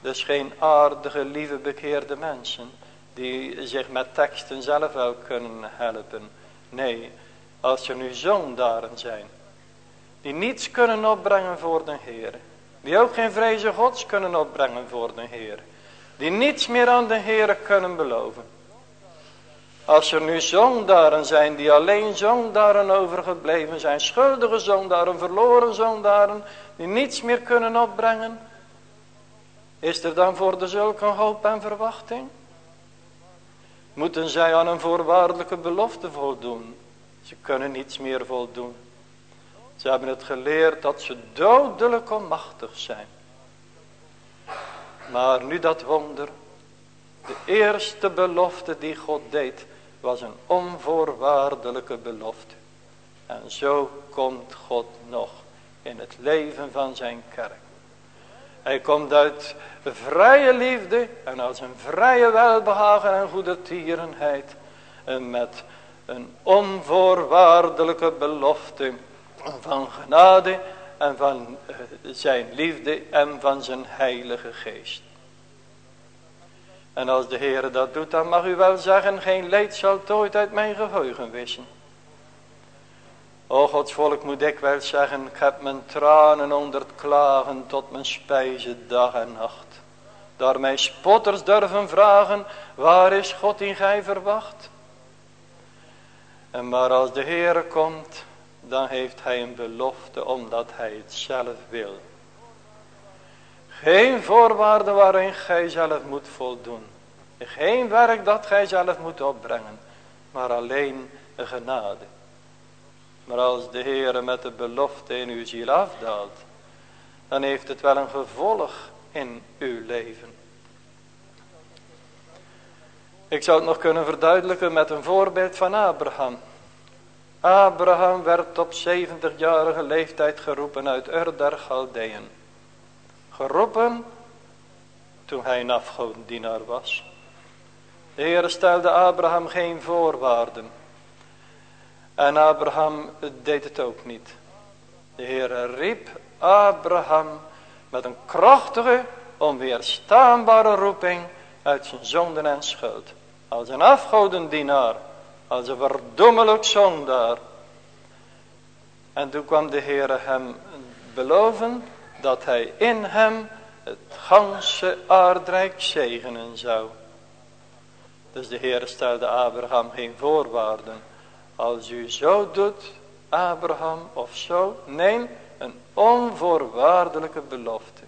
dus geen aardige, lieve, bekeerde mensen, die zich met teksten zelf wel kunnen helpen. Nee, als er nu zondaren zijn, die niets kunnen opbrengen voor de Heer, die ook geen vrezen gods kunnen opbrengen voor de Heer, die niets meer aan de Heer kunnen beloven. Als er nu zondaren zijn die alleen zondaren overgebleven zijn, schuldige zondaren, verloren zondaren, die niets meer kunnen opbrengen, is er dan voor de zulke hoop en verwachting? Moeten zij aan een voorwaardelijke belofte voldoen? Ze kunnen niets meer voldoen. Ze hebben het geleerd dat ze dodelijk onmachtig zijn. Maar nu dat wonder, de eerste belofte die God deed, was een onvoorwaardelijke belofte. En zo komt God nog in het leven van zijn kerk. Hij komt uit vrije liefde en als een vrije welbehagen en goede tierenheid. En met een onvoorwaardelijke belofte van genade en van eh, zijn liefde en van zijn heilige geest. En als de Heer dat doet, dan mag u wel zeggen, geen leed zal ooit uit mijn geheugen wissen. O Gods volk moet ik wel zeggen, ik heb mijn tranen onder het klagen tot mijn spijze dag en nacht. Daar mij spotters durven vragen, waar is God die gij verwacht? En maar als de Heer komt, dan heeft hij een belofte omdat hij het zelf wil. Geen voorwaarden waarin gij zelf moet voldoen. Geen werk dat gij zelf moet opbrengen. Maar alleen een genade. Maar als de Heer met de belofte in uw ziel afdaalt. Dan heeft het wel een gevolg in uw leven. Ik zou het nog kunnen verduidelijken met een voorbeeld van Abraham. Abraham werd op 70-jarige leeftijd geroepen uit Ur der Galdeën. Geroepen toen hij een afgodendienaar was. De Heer stelde Abraham geen voorwaarden. En Abraham deed het ook niet. De Heer riep Abraham met een krachtige, onweerstaanbare roeping uit zijn zonden en schuld. Als een afgodendienaar, als een verdommelijk zondaar. En toen kwam de Heer hem beloven dat hij in hem het ganse aardrijk zegenen zou. Dus de Heer stelde Abraham geen voorwaarden. Als u zo doet, Abraham, of zo, neem een onvoorwaardelijke belofte.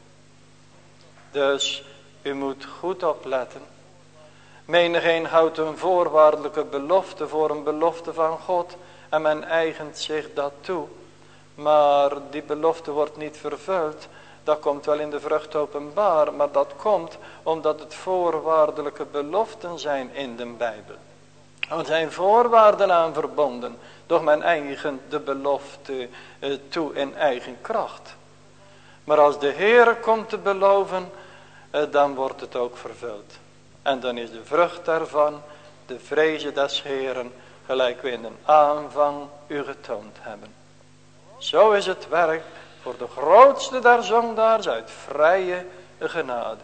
Dus u moet goed opletten. Menigeen houdt een voorwaardelijke belofte voor een belofte van God en men eigent zich dat toe. Maar die belofte wordt niet vervuld dat komt wel in de vrucht openbaar, maar dat komt omdat het voorwaardelijke beloften zijn in de Bijbel. Er zijn voorwaarden aan verbonden, doch men eigen de belofte eh, toe in eigen kracht. Maar als de Heer komt te beloven, eh, dan wordt het ook vervuld. En dan is de vrucht daarvan, de vrezen des Heeren, gelijk we in een aanvang u getoond hebben. Zo is het werk voor de grootste der zondaars uit vrije genade.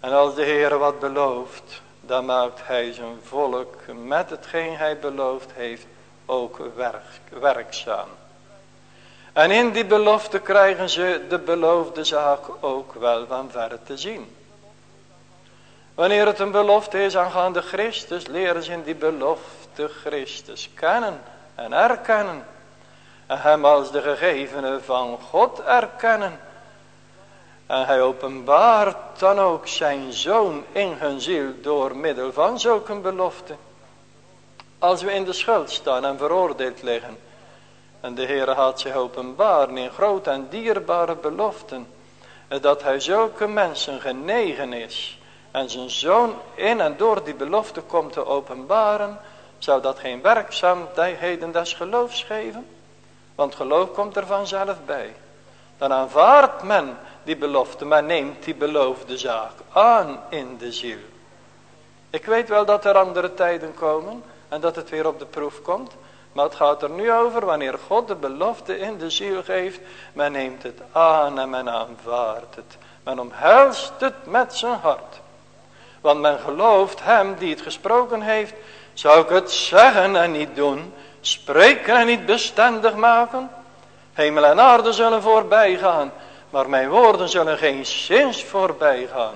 En als de Heer wat belooft, dan maakt hij zijn volk met hetgeen hij beloofd heeft ook werk, werkzaam. En in die belofte krijgen ze de beloofde zaak ook wel van verre te zien. Wanneer het een belofte is aangaande Christus, leren ze in die belofte Christus kennen en erkennen. En hem als de gegevene van God erkennen. En hij openbaart dan ook zijn zoon in hun ziel door middel van zulke belofte. Als we in de schuld staan en veroordeeld liggen. En de Heer had zich openbaar in grote en dierbare beloften. Dat hij zulke mensen genegen is. En zijn zoon in en door die belofte komt te openbaren. Zou dat geen werkzaamheden des geloofs geven? Want geloof komt er vanzelf bij. Dan aanvaardt men die belofte, men neemt die beloofde zaak aan in de ziel. Ik weet wel dat er andere tijden komen en dat het weer op de proef komt. Maar het gaat er nu over wanneer God de belofte in de ziel geeft. Men neemt het aan en men aanvaardt het. Men omhelst het met zijn hart. Want men gelooft hem die het gesproken heeft. Zou ik het zeggen en niet doen. Spreken en niet bestendig maken. Hemel en aarde zullen voorbij gaan. Maar mijn woorden zullen geen zins voorbij gaan.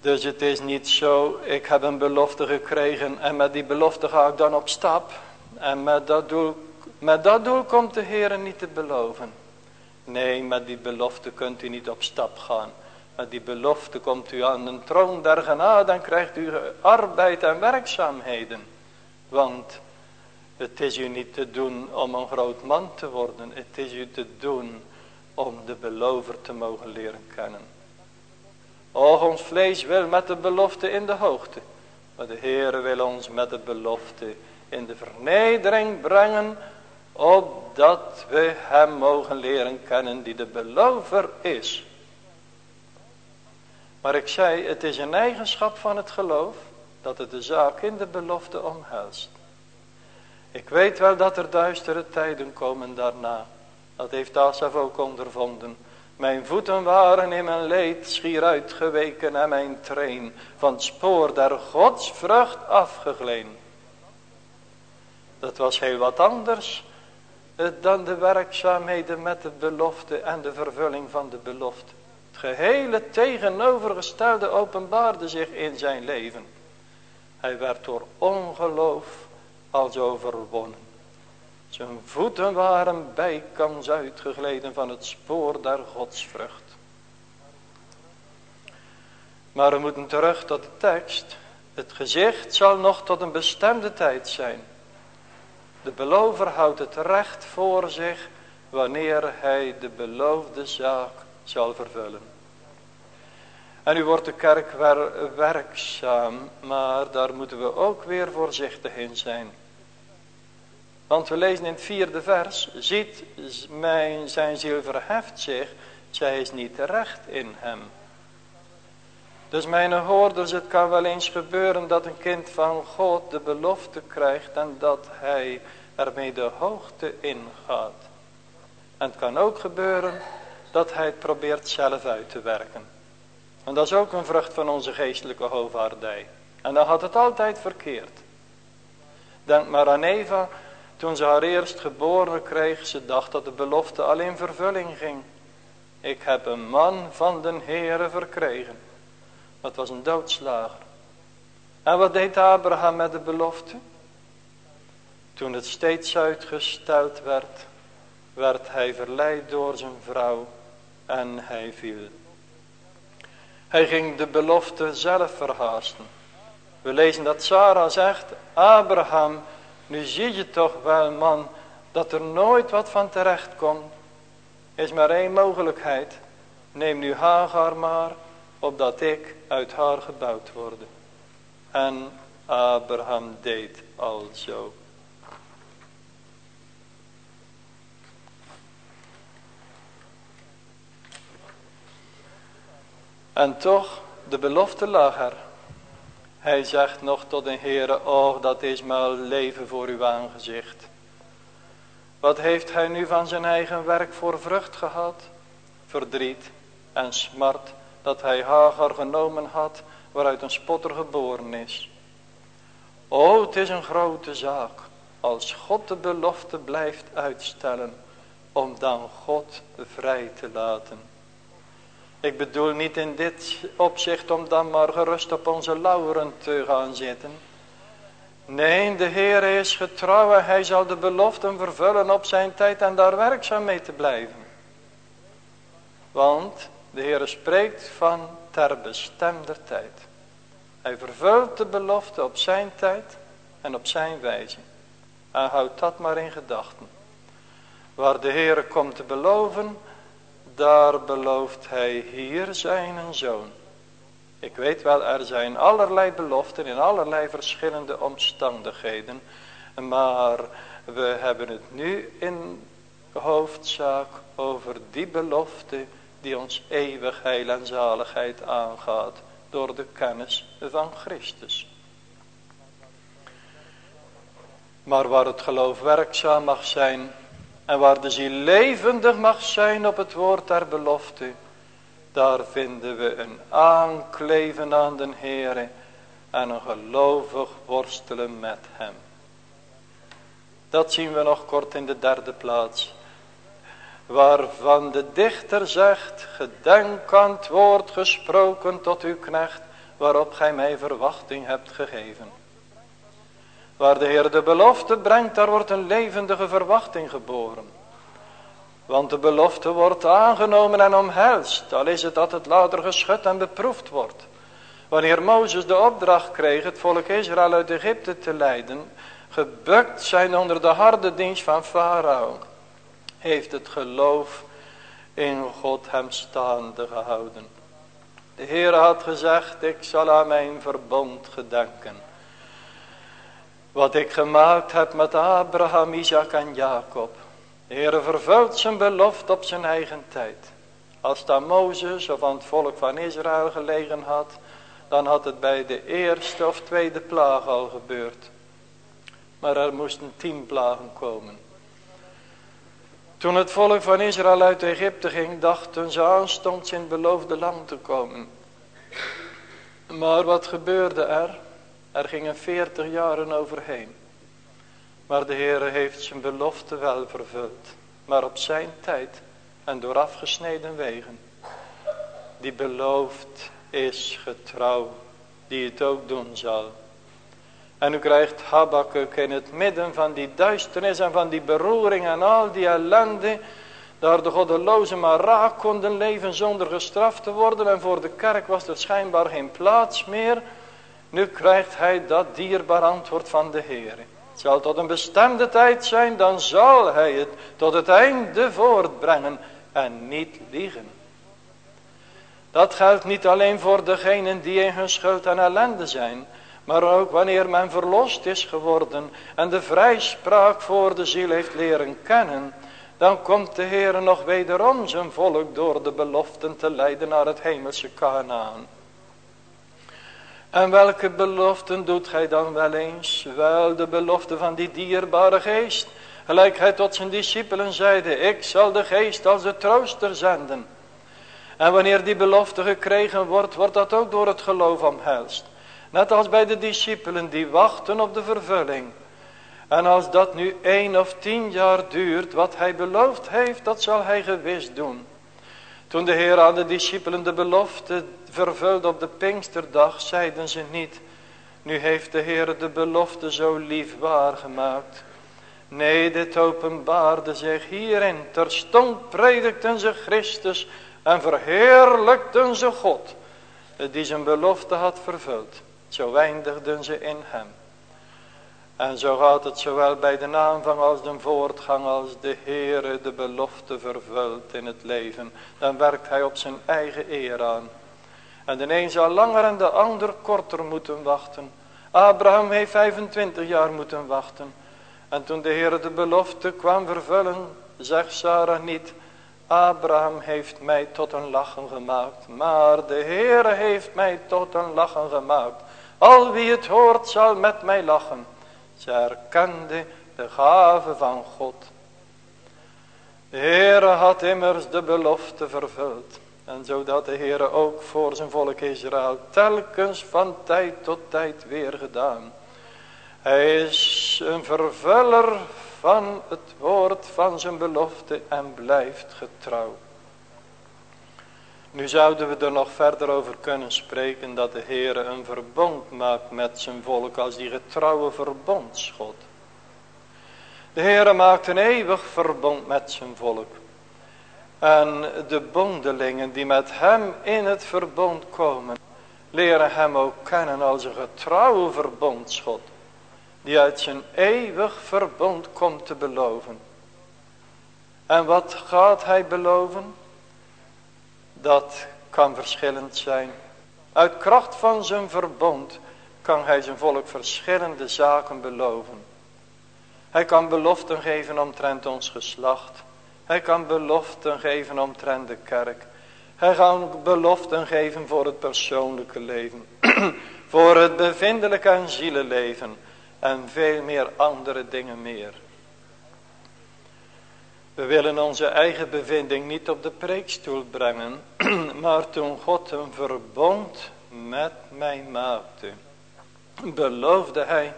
Dus het is niet zo, ik heb een belofte gekregen en met die belofte ga ik dan op stap. En met dat doel, met dat komt de Heer niet te beloven. Nee, met die belofte kunt u niet op stap gaan. Met die belofte komt u aan de troon der genade en krijgt u arbeid en werkzaamheden. Want het is u niet te doen om een groot man te worden. Het is u te doen om de belover te mogen leren kennen. Och, ons vlees wil met de belofte in de hoogte. Maar de Heere wil ons met de belofte in de vernedering brengen. Opdat we hem mogen leren kennen die de belover is. Maar ik zei, het is een eigenschap van het geloof. Dat het de zaak in de belofte omhelst. Ik weet wel dat er duistere tijden komen daarna. Dat heeft Asaf ook ondervonden. Mijn voeten waren in mijn leed schier uitgeweken en mijn train van het spoor der godsvrucht afgegleen. Dat was heel wat anders dan de werkzaamheden met de belofte en de vervulling van de belofte. Het gehele tegenovergestelde openbaarde zich in zijn leven. Hij werd door ongeloof als overwonnen. Zijn voeten waren bijkans uitgegleden van het spoor der godsvrucht. Maar we moeten terug tot de tekst. Het gezicht zal nog tot een bestemde tijd zijn. De belover houdt het recht voor zich wanneer hij de beloofde zaak zal vervullen. En nu wordt de kerk werkzaam, maar daar moeten we ook weer voorzichtig in zijn. Want we lezen in het vierde vers, ziet mijn, zijn ziel verheft zich, zij is niet terecht in hem. Dus mijn hoorders, het kan wel eens gebeuren dat een kind van God de belofte krijgt en dat hij ermee de hoogte ingaat. En het kan ook gebeuren dat hij het probeert zelf uit te werken. En dat is ook een vrucht van onze geestelijke hoofdvaardij. En dan gaat het altijd verkeerd. Denk maar aan Eva, toen ze haar eerst geboren kreeg, ze dacht dat de belofte al in vervulling ging. Ik heb een man van den Heere verkregen. Dat was een doodslager. En wat deed Abraham met de belofte? Toen het steeds uitgesteld werd, werd hij verleid door zijn vrouw en hij viel. Hij ging de belofte zelf verhaasten. We lezen dat Sarah zegt, Abraham, nu zie je toch wel man, dat er nooit wat van terecht komt. Is maar één mogelijkheid. Neem nu Hagar maar, opdat ik uit haar gebouwd worde. En Abraham deed al zo. En toch, de belofte lag er. Hij zegt nog tot een Heere, oh dat is maar leven voor uw aangezicht. Wat heeft hij nu van zijn eigen werk voor vrucht gehad? Verdriet en smart dat hij Hagar genomen had, waaruit een spotter geboren is. O, het is een grote zaak, als God de belofte blijft uitstellen, om dan God vrij te laten. Ik bedoel niet in dit opzicht om dan maar gerust op onze lauren te gaan zitten. Nee, de Heer is getrouw en hij zal de beloften vervullen op zijn tijd en daar werkzaam mee te blijven. Want de Heer spreekt van ter bestemder tijd. Hij vervult de belofte op zijn tijd en op zijn wijze. En houd dat maar in gedachten. Waar de Heer komt te beloven, daar belooft hij hier zijn zoon. Ik weet wel, er zijn allerlei beloften in allerlei verschillende omstandigheden. Maar we hebben het nu in hoofdzaak over die belofte die ons eeuwig heil en zaligheid aangaat door de kennis van Christus. Maar waar het geloof werkzaam mag zijn en waar de ziel levendig mag zijn op het woord der belofte, daar vinden we een aankleven aan den Heere en een gelovig worstelen met hem. Dat zien we nog kort in de derde plaats. Waarvan de dichter zegt, gedenk aan het woord gesproken tot uw knecht, waarop gij mij verwachting hebt gegeven. Waar de Heer de belofte brengt, daar wordt een levendige verwachting geboren. Want de belofte wordt aangenomen en omhelst, al is het dat het louter geschud en beproefd wordt. Wanneer Mozes de opdracht kreeg het volk Israël uit Egypte te leiden, gebukt zijn onder de harde dienst van Farao, heeft het geloof in God hem staande gehouden. De Heer had gezegd, ik zal aan mijn verbond gedenken. Wat ik gemaakt heb met Abraham, Isaac en Jacob. De Heer vervult zijn belofte op zijn eigen tijd. Als dan Mozes of aan het volk van Israël gelegen had, dan had het bij de eerste of tweede plaag al gebeurd. Maar er moesten tien plagen komen. Toen het volk van Israël uit Egypte ging, dachten ze aanstonds in beloofde land te komen. Maar wat gebeurde er? Er gingen veertig jaren overheen. Maar de Heere heeft zijn belofte wel vervuld. Maar op zijn tijd en door afgesneden wegen. Die beloofd is getrouw. Die het ook doen zal. En u krijgt Habakkuk in het midden van die duisternis en van die beroering en al die ellende. Daar de goddelozen maar raak konden leven zonder gestraft te worden. En voor de kerk was er schijnbaar geen plaats meer. Nu krijgt hij dat dierbaar antwoord van de Heer. Het zal tot een bestemde tijd zijn, dan zal hij het tot het einde voortbrengen en niet liegen. Dat geldt niet alleen voor degenen die in hun schuld en ellende zijn, maar ook wanneer men verlost is geworden en de vrijspraak voor de ziel heeft leren kennen, dan komt de Heer nog wederom zijn volk door de beloften te leiden naar het hemelse Kanaan. En welke beloften doet gij dan wel eens? Wel de belofte van die dierbare geest. Gelijk hij tot zijn discipelen zeide, ik zal de geest als de trooster zenden. En wanneer die belofte gekregen wordt, wordt dat ook door het geloof omhelst. Net als bij de discipelen die wachten op de vervulling. En als dat nu één of tien jaar duurt, wat hij beloofd heeft, dat zal hij gewis doen. Toen de Heer aan de discipelen de belofte vervulde op de Pinksterdag, zeiden ze niet, nu heeft de Heer de belofte zo lief gemaakt. Nee, dit openbaarde zich hierin. Terstond predikten ze Christus en verheerlijkten ze God, die zijn belofte had vervuld. Zo eindigden ze in hem. En zo gaat het zowel bij de aanvang als de voortgang als de Heere de belofte vervult in het leven. Dan werkt hij op zijn eigen eer aan. En de een zal langer en de ander korter moeten wachten. Abraham heeft 25 jaar moeten wachten. En toen de Heer de belofte kwam vervullen, zegt Sarah niet, Abraham heeft mij tot een lachen gemaakt, maar de Heer heeft mij tot een lachen gemaakt. Al wie het hoort zal met mij lachen. Ze erkende de gave van God. De Heere had immers de belofte vervuld. En zodat de Heere ook voor zijn volk Israël telkens van tijd tot tijd weer gedaan. Hij is een vervuller van het woord van zijn belofte en blijft getrouw. Nu zouden we er nog verder over kunnen spreken dat de Heer een verbond maakt met zijn volk als die getrouwe verbondsgod. De Heer maakt een eeuwig verbond met zijn volk. En de bondelingen die met hem in het verbond komen, leren hem ook kennen als een getrouwe verbondsgod. Die uit zijn eeuwig verbond komt te beloven. En wat gaat hij beloven? Dat kan verschillend zijn. Uit kracht van zijn verbond kan hij zijn volk verschillende zaken beloven. Hij kan beloften geven omtrent ons geslacht. Hij kan beloften geven omtrent de kerk. Hij kan beloften geven voor het persoonlijke leven. voor het bevindelijke en zielenleven. En veel meer andere dingen meer. We willen onze eigen bevinding niet op de preekstoel brengen. Maar toen God een verbond met mij maakte. Beloofde hij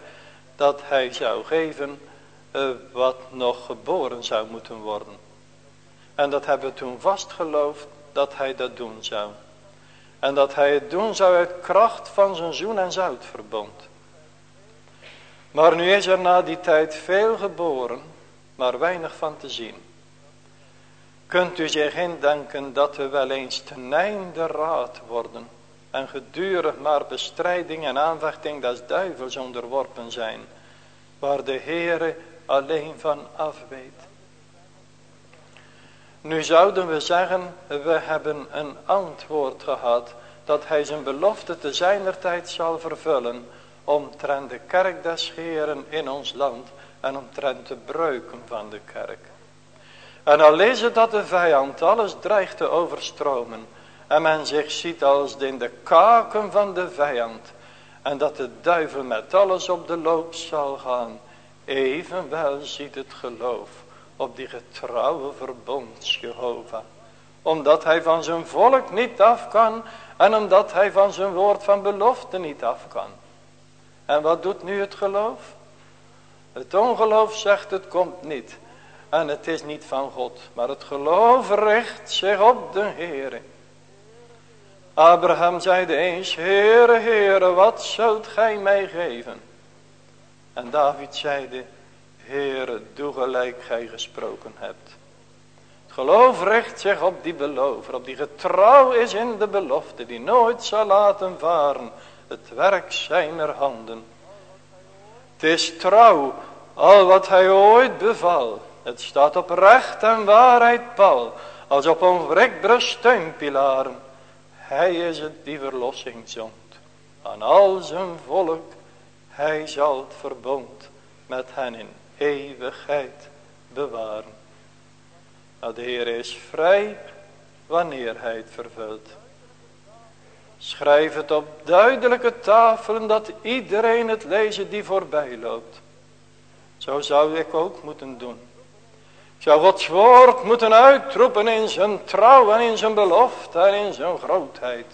dat hij zou geven eh, wat nog geboren zou moeten worden. En dat hebben we toen vastgeloofd dat hij dat doen zou. En dat hij het doen zou uit kracht van zijn zoen en zoutverbond. Maar nu is er na die tijd veel geboren, maar weinig van te zien. Kunt u zich indenken dat we wel eens ten einde raad worden en gedurig maar bestrijding en aanvechting des duivels onderworpen zijn, waar de Heere alleen van af weet. Nu zouden we zeggen, we hebben een antwoord gehad dat hij zijn belofte te zijner tijd zal vervullen omtrent de kerk des Heeren in ons land en omtrent de breuken van de kerk. En al is het dat de vijand alles dreigt te overstromen en men zich ziet als in de kaken van de vijand en dat de duivel met alles op de loop zal gaan, evenwel ziet het geloof op die getrouwe verbonds Jehovah. Omdat hij van zijn volk niet af kan en omdat hij van zijn woord van belofte niet af kan. En wat doet nu het geloof? Het ongeloof zegt het komt niet. En het is niet van God. Maar het geloof richt zich op de Heere. Abraham zeide eens. Heere, Heere, wat zult gij mij geven? En David zeide. Heere, doe gelijk gij gesproken hebt. Het geloof richt zich op die belover. Op die getrouw is in de belofte. Die nooit zal laten varen. Het werk zijner handen. Het is trouw. Al wat hij ooit beval. Het staat op recht en waarheid pal. Als op onwrikbare steunpilaren. Hij is het die verlossing zond. Aan al zijn volk. Hij zal het verbond met hen in eeuwigheid bewaren. De Heer is vrij wanneer hij het vervult. Schrijf het op duidelijke tafelen dat iedereen het lezen die voorbij loopt. Zo zou ik ook moeten doen. Zou Gods woord moeten uitroepen in zijn trouw en in zijn belofte en in zijn grootheid.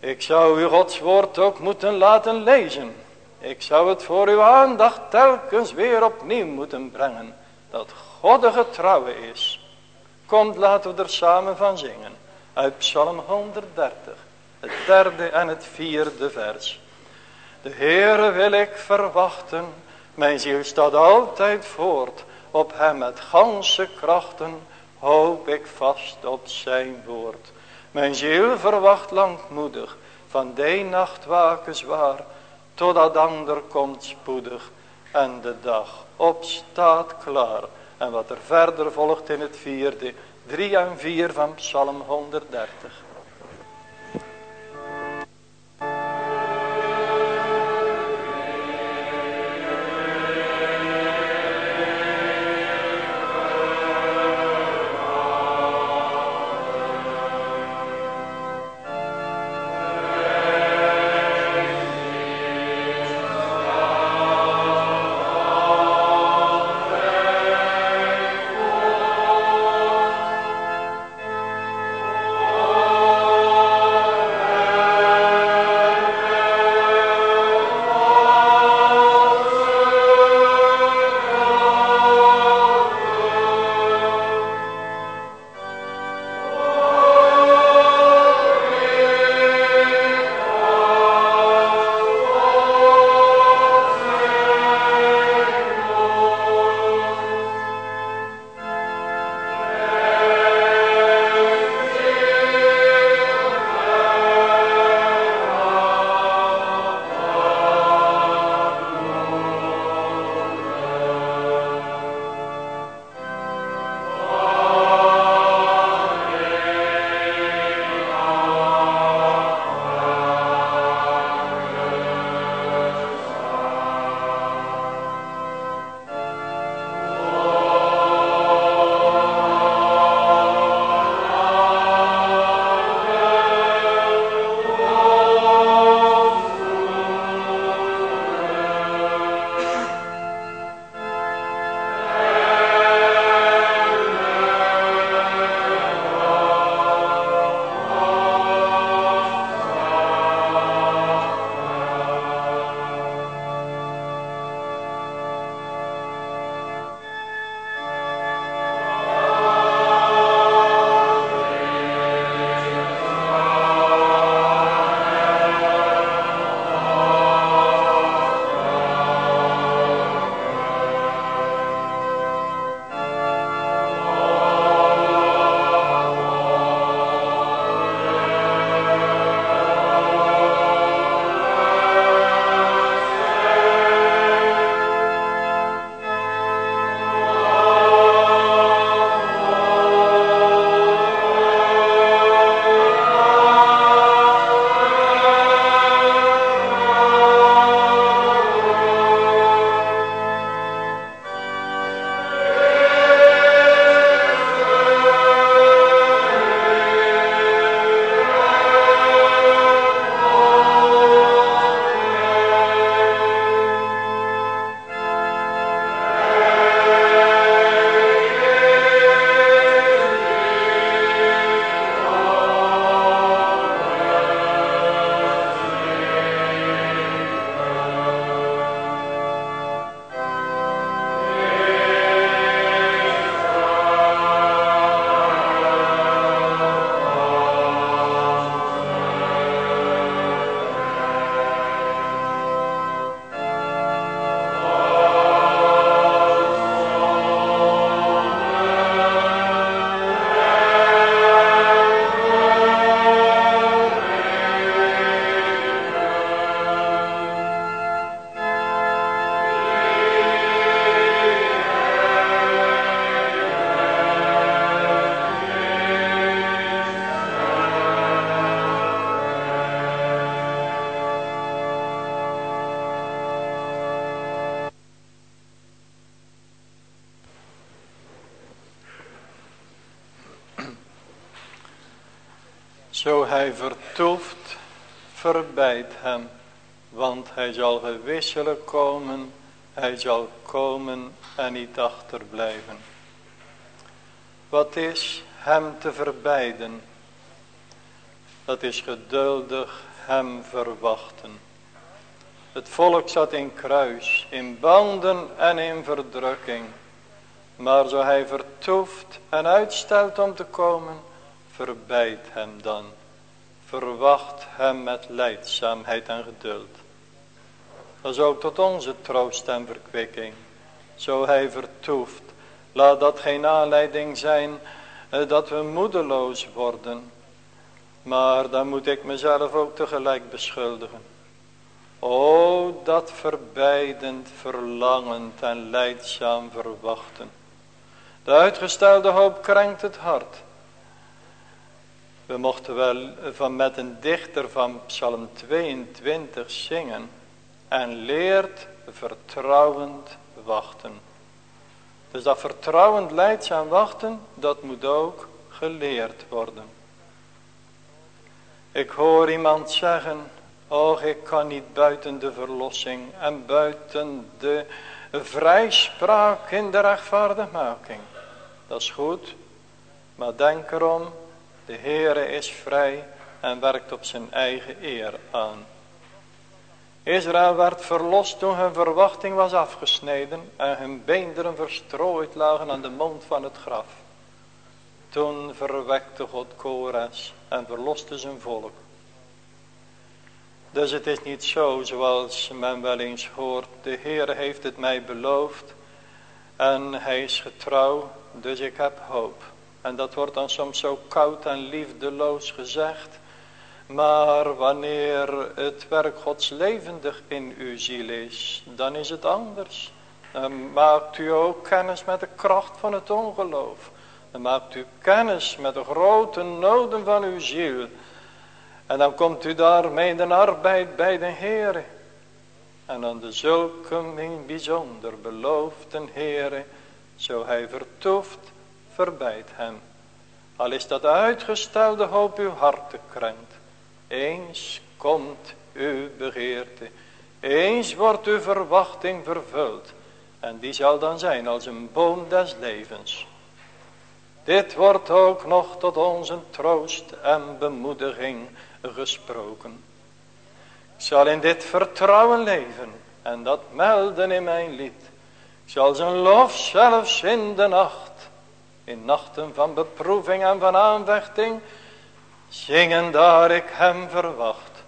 Ik zou u Gods woord ook moeten laten lezen. Ik zou het voor uw aandacht telkens weer opnieuw moeten brengen. Dat God de getrouwe is. Komt laten we er samen van zingen. Uit Psalm 130. Het derde en het vierde vers. De Heere wil ik verwachten. Mijn ziel staat altijd voort. Op hem met ganse krachten hoop ik vast op zijn woord. Mijn ziel verwacht langmoedig van die nacht waken zwaar totdat ander komt spoedig en de dag opstaat klaar. En wat er verder volgt in het vierde, drie en vier van Psalm 130. Zo hij vertoeft, verbijt hem, want hij zal gewisselijk komen, hij zal komen en niet achterblijven. Wat is hem te verbijden? Dat is geduldig hem verwachten. Het volk zat in kruis, in banden en in verdrukking. Maar zo hij vertoeft en uitstelt om te komen, verbijt hem dan. Verwacht hem met leidzaamheid en geduld. Dat is ook tot onze troost en verkwikking. Zo hij vertoeft, laat dat geen aanleiding zijn eh, dat we moedeloos worden. Maar dan moet ik mezelf ook tegelijk beschuldigen. O, dat verbeidend, verlangend en leidzaam verwachten. De uitgestelde hoop krenkt het hart. We mochten wel van met een dichter van Psalm 22 zingen. En leert vertrouwend wachten. Dus dat vertrouwend leidzaam wachten, dat moet ook geleerd worden. Ik hoor iemand zeggen, oh ik kan niet buiten de verlossing en buiten de vrijspraak in de rechtvaardigmaking. Dat is goed, maar denk erom, de Heere is vrij en werkt op zijn eigen eer aan. Israël werd verlost toen hun verwachting was afgesneden en hun beenderen verstrooid lagen aan de mond van het graf. Toen verwekte God Kores en verloste zijn volk. Dus het is niet zo zoals men wel eens hoort. De Heer heeft het mij beloofd. En hij is getrouw. Dus ik heb hoop. En dat wordt dan soms zo koud en liefdeloos gezegd. Maar wanneer het werk Gods levendig in uw ziel is. Dan is het anders. Dan maakt u ook kennis met de kracht van het ongeloof. Dan maakt u kennis met de grote noden van uw ziel. En dan komt u daarmee in de arbeid bij de Heer. En dan de zulke in bijzonder beloofde Heere, zo hij vertoeft, verbijt hem. Al is dat uitgestelde hoop uw hart te krenkt. Eens komt uw begeerte. Eens wordt uw verwachting vervuld. En die zal dan zijn als een boom des levens. Dit wordt ook nog tot onze troost en bemoediging gesproken. Ik zal in dit vertrouwen leven en dat melden in mijn lied. Ik zal zijn lof zelfs in de nacht, in nachten van beproeving en van aanvechting, zingen daar ik hem verwacht.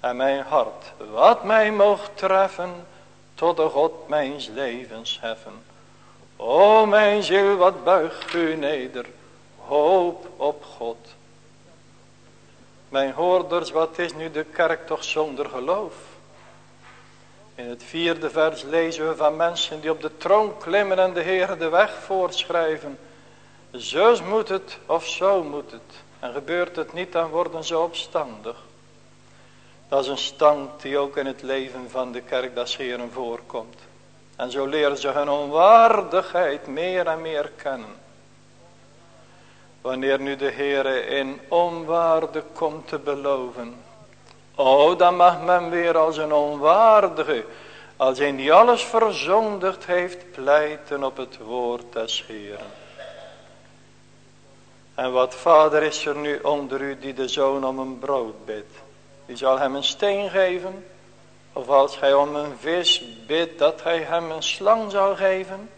En mijn hart, wat mij mocht treffen, tot de God mijns levens heffen. O mijn ziel, wat buigt u neder, hoop op God. Mijn hoorders, wat is nu de kerk toch zonder geloof? In het vierde vers lezen we van mensen die op de troon klimmen en de Heer de weg voorschrijven. Zo moet het of zo moet het. En gebeurt het niet, dan worden ze opstandig. Dat is een stand die ook in het leven van de kerk des Heeren voorkomt. En zo leren ze hun onwaardigheid meer en meer kennen. Wanneer nu de Heere in onwaarde komt te beloven. Oh, dan mag men weer als een onwaardige, als een die alles verzondigd heeft, pleiten op het woord des Heeren. En wat vader is er nu onder u die de zoon om een brood bidt? Die zal hem een steen geven? Of als gij om een vis bidt, dat hij hem een slang zal geven?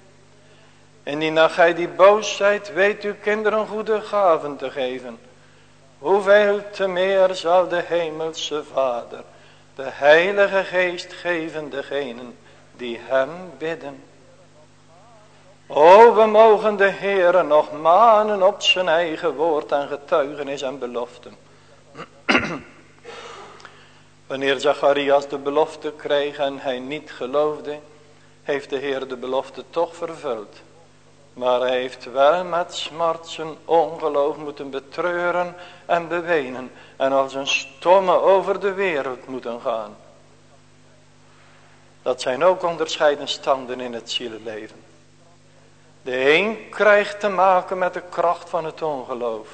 Indien dan gij die boos zijt, weet uw kinderen goede gaven te geven. Hoeveel te meer zal de hemelse Vader, de heilige geest geven degenen die hem bidden. O, we mogen de Heere nog manen op zijn eigen woord en getuigenis en beloften. Wanneer Zacharias de belofte kreeg en hij niet geloofde, heeft de Heer de belofte toch vervuld. Maar hij heeft wel met smart zijn ongeloof moeten betreuren en bewenen. En als een stomme over de wereld moeten gaan. Dat zijn ook onderscheiden standen in het zielenleven. De een krijgt te maken met de kracht van het ongeloof.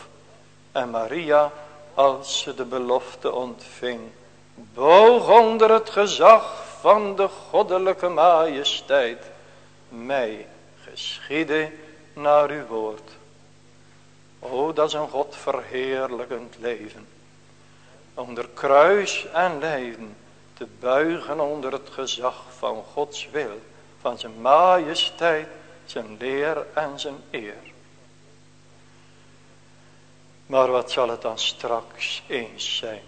En Maria als ze de belofte ontving, boog onder het gezag van de goddelijke majesteit, mij geschieden naar uw woord. O, dat is een God verheerlijkend leven. Onder kruis en lijden te buigen onder het gezag van Gods wil, van zijn majesteit, zijn leer en zijn eer. Maar wat zal het dan straks eens zijn?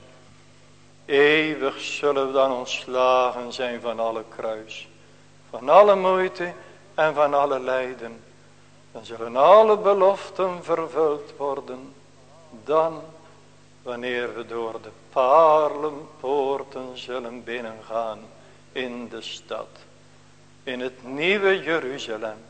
Eeuwig zullen we dan ontslagen zijn van alle kruis, van alle moeite en van alle lijden. Dan zullen alle beloften vervuld worden. Dan, wanneer we door de paarlenpoorten zullen binnengaan in de stad. In het nieuwe Jeruzalem.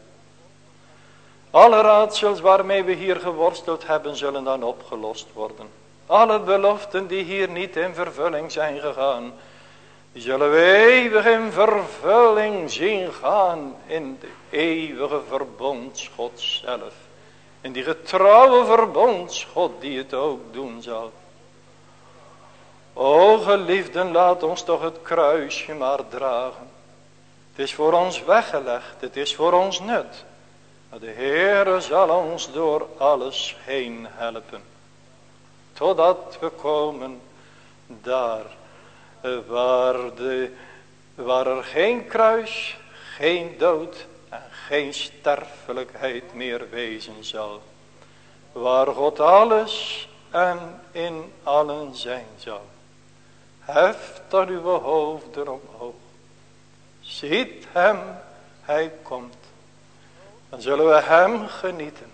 Alle raadsels waarmee we hier geworsteld hebben zullen dan opgelost worden. Alle beloften die hier niet in vervulling zijn gegaan. Zullen we eeuwig in vervulling zien gaan in de eeuwige verbondsgod zelf. In die getrouwe verbondsgod die het ook doen zal. O geliefden, laat ons toch het kruisje maar dragen. Het is voor ons weggelegd, het is voor ons nut. De Heere zal ons door alles heen helpen. Totdat we komen daar waar, de, waar er geen kruis, geen dood en geen sterfelijkheid meer wezen zal. Waar God alles en in allen zijn zal. Heft dan uw hoofden omhoog. Ziet hem, hij komt. Dan zullen we hem genieten.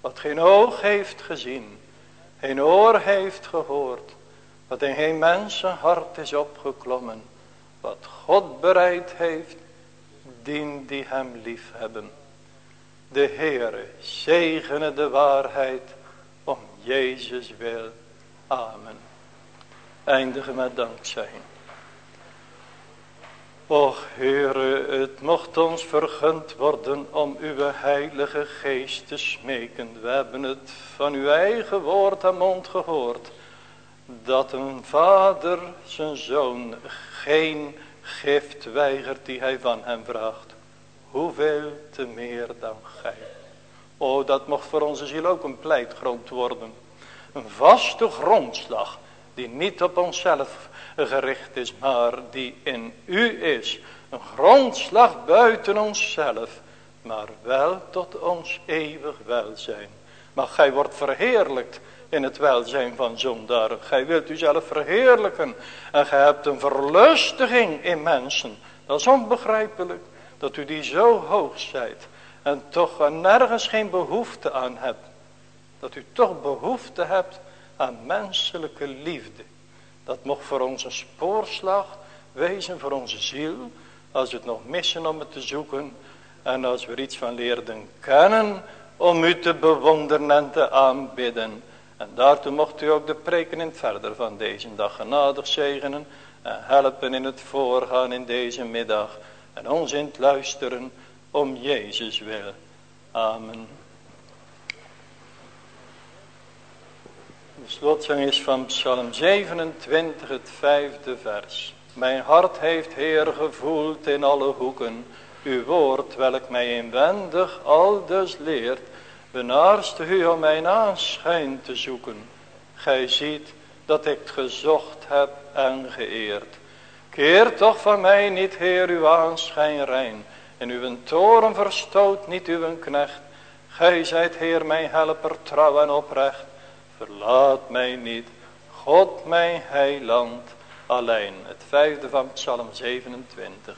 Wat geen oog heeft gezien. Geen oor heeft gehoord. Wat in geen mensenhart is opgeklommen. Wat God bereid heeft. Dien die hem lief hebben. De Heere zegene de waarheid. Om Jezus wil. Amen. Eindigen met dankzijn. Och Heere, het mocht ons vergund worden om uw heilige geest te smeken. We hebben het van uw eigen woord aan mond gehoord. Dat een vader zijn zoon geen gift weigert die hij van hem vraagt. Hoeveel te meer dan gij. O, dat mocht voor onze ziel ook een pleitgrond worden. Een vaste grondslag die niet op onszelf gericht is, maar die in u is. Een grondslag buiten onszelf, maar wel tot ons eeuwig welzijn. Maar gij wordt verheerlijkt in het welzijn van zondaren. Gij wilt uzelf verheerlijken en gij hebt een verlustiging in mensen. Dat is onbegrijpelijk dat u die zo hoog zijt en toch nergens geen behoefte aan hebt. Dat u toch behoefte hebt aan menselijke liefde. Dat mocht voor ons een spoorslag wezen voor onze ziel. Als we het nog missen om het te zoeken. En als we er iets van leerden kennen. Om u te bewonderen en te aanbidden. En daartoe mocht u ook de preken in het verder van deze dag genadig zegenen. En helpen in het voorgaan in deze middag. En ons in het luisteren om Jezus wil. Amen. De slotzang is van Psalm 27, het vijfde vers. Mijn hart heeft Heer gevoeld in alle hoeken. Uw woord, welk mij inwendig al dus leert. Benaarst u om mijn aanschijn te zoeken. Gij ziet dat ik het gezocht heb en geëerd. Keer toch van mij niet, Heer, uw aanschijn rein. En uw toren verstoot niet uw knecht. Gij zijt, Heer, mijn helper, trouw en oprecht. Verlaat mij niet, God mijn heiland, alleen. Het vijfde van Psalm 27.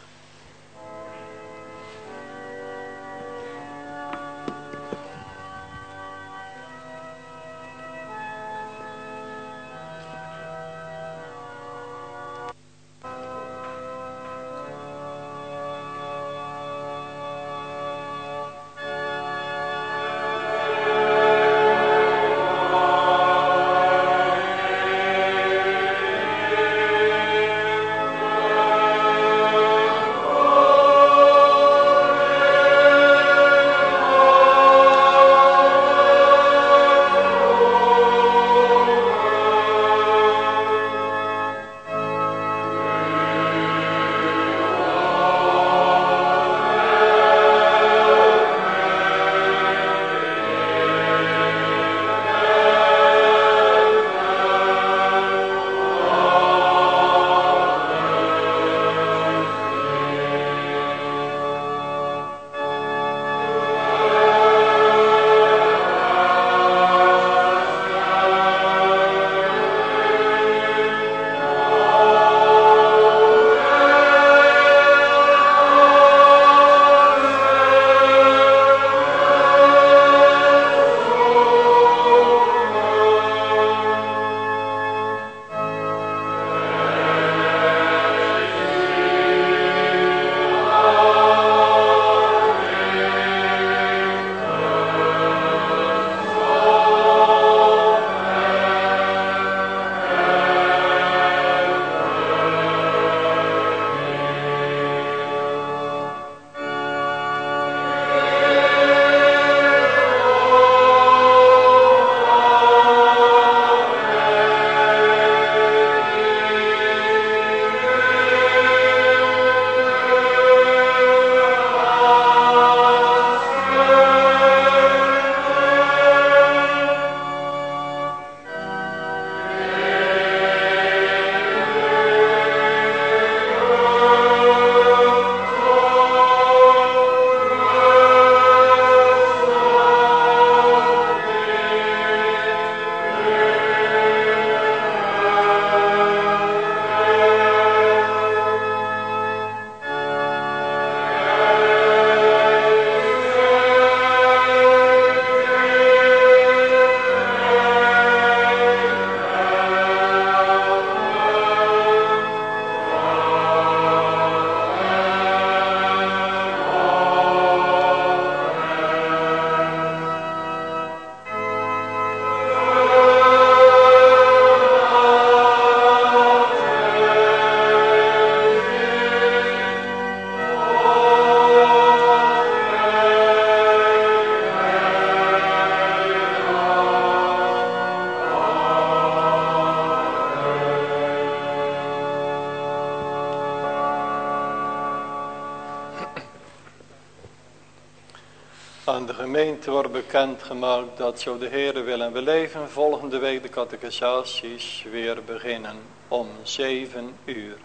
Bekendgemaakt dat zo de Heer wil en we leven volgende week de catechisaties weer beginnen om zeven uur.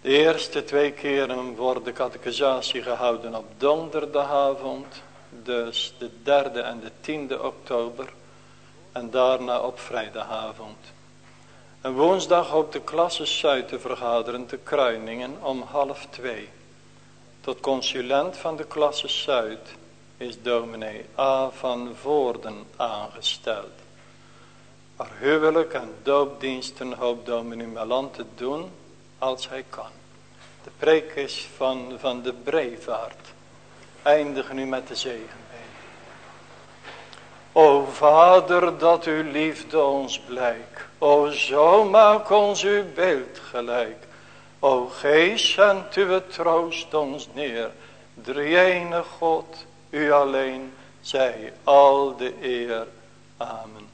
De eerste twee keren wordt de catechisatie gehouden op donderdagavond, dus de derde en de tiende oktober. En daarna op vrijdagavond. En woensdag op de klasse Zuid te vergaderen te Kruiningen om half twee. Tot consulent van de klasse Zuid is dominee A. van Voorden aangesteld. Maar huwelijk en doopdiensten hoopt dominee Melan te doen als hij kan. De preek is van, van de Brevaart. Eindigen nu met de zegen. O Vader, dat uw liefde ons blijk. O zo maak ons uw beeld gelijk. O geest, zendt uw troost ons neer. Drie God, u alleen, zij al de eer. Amen.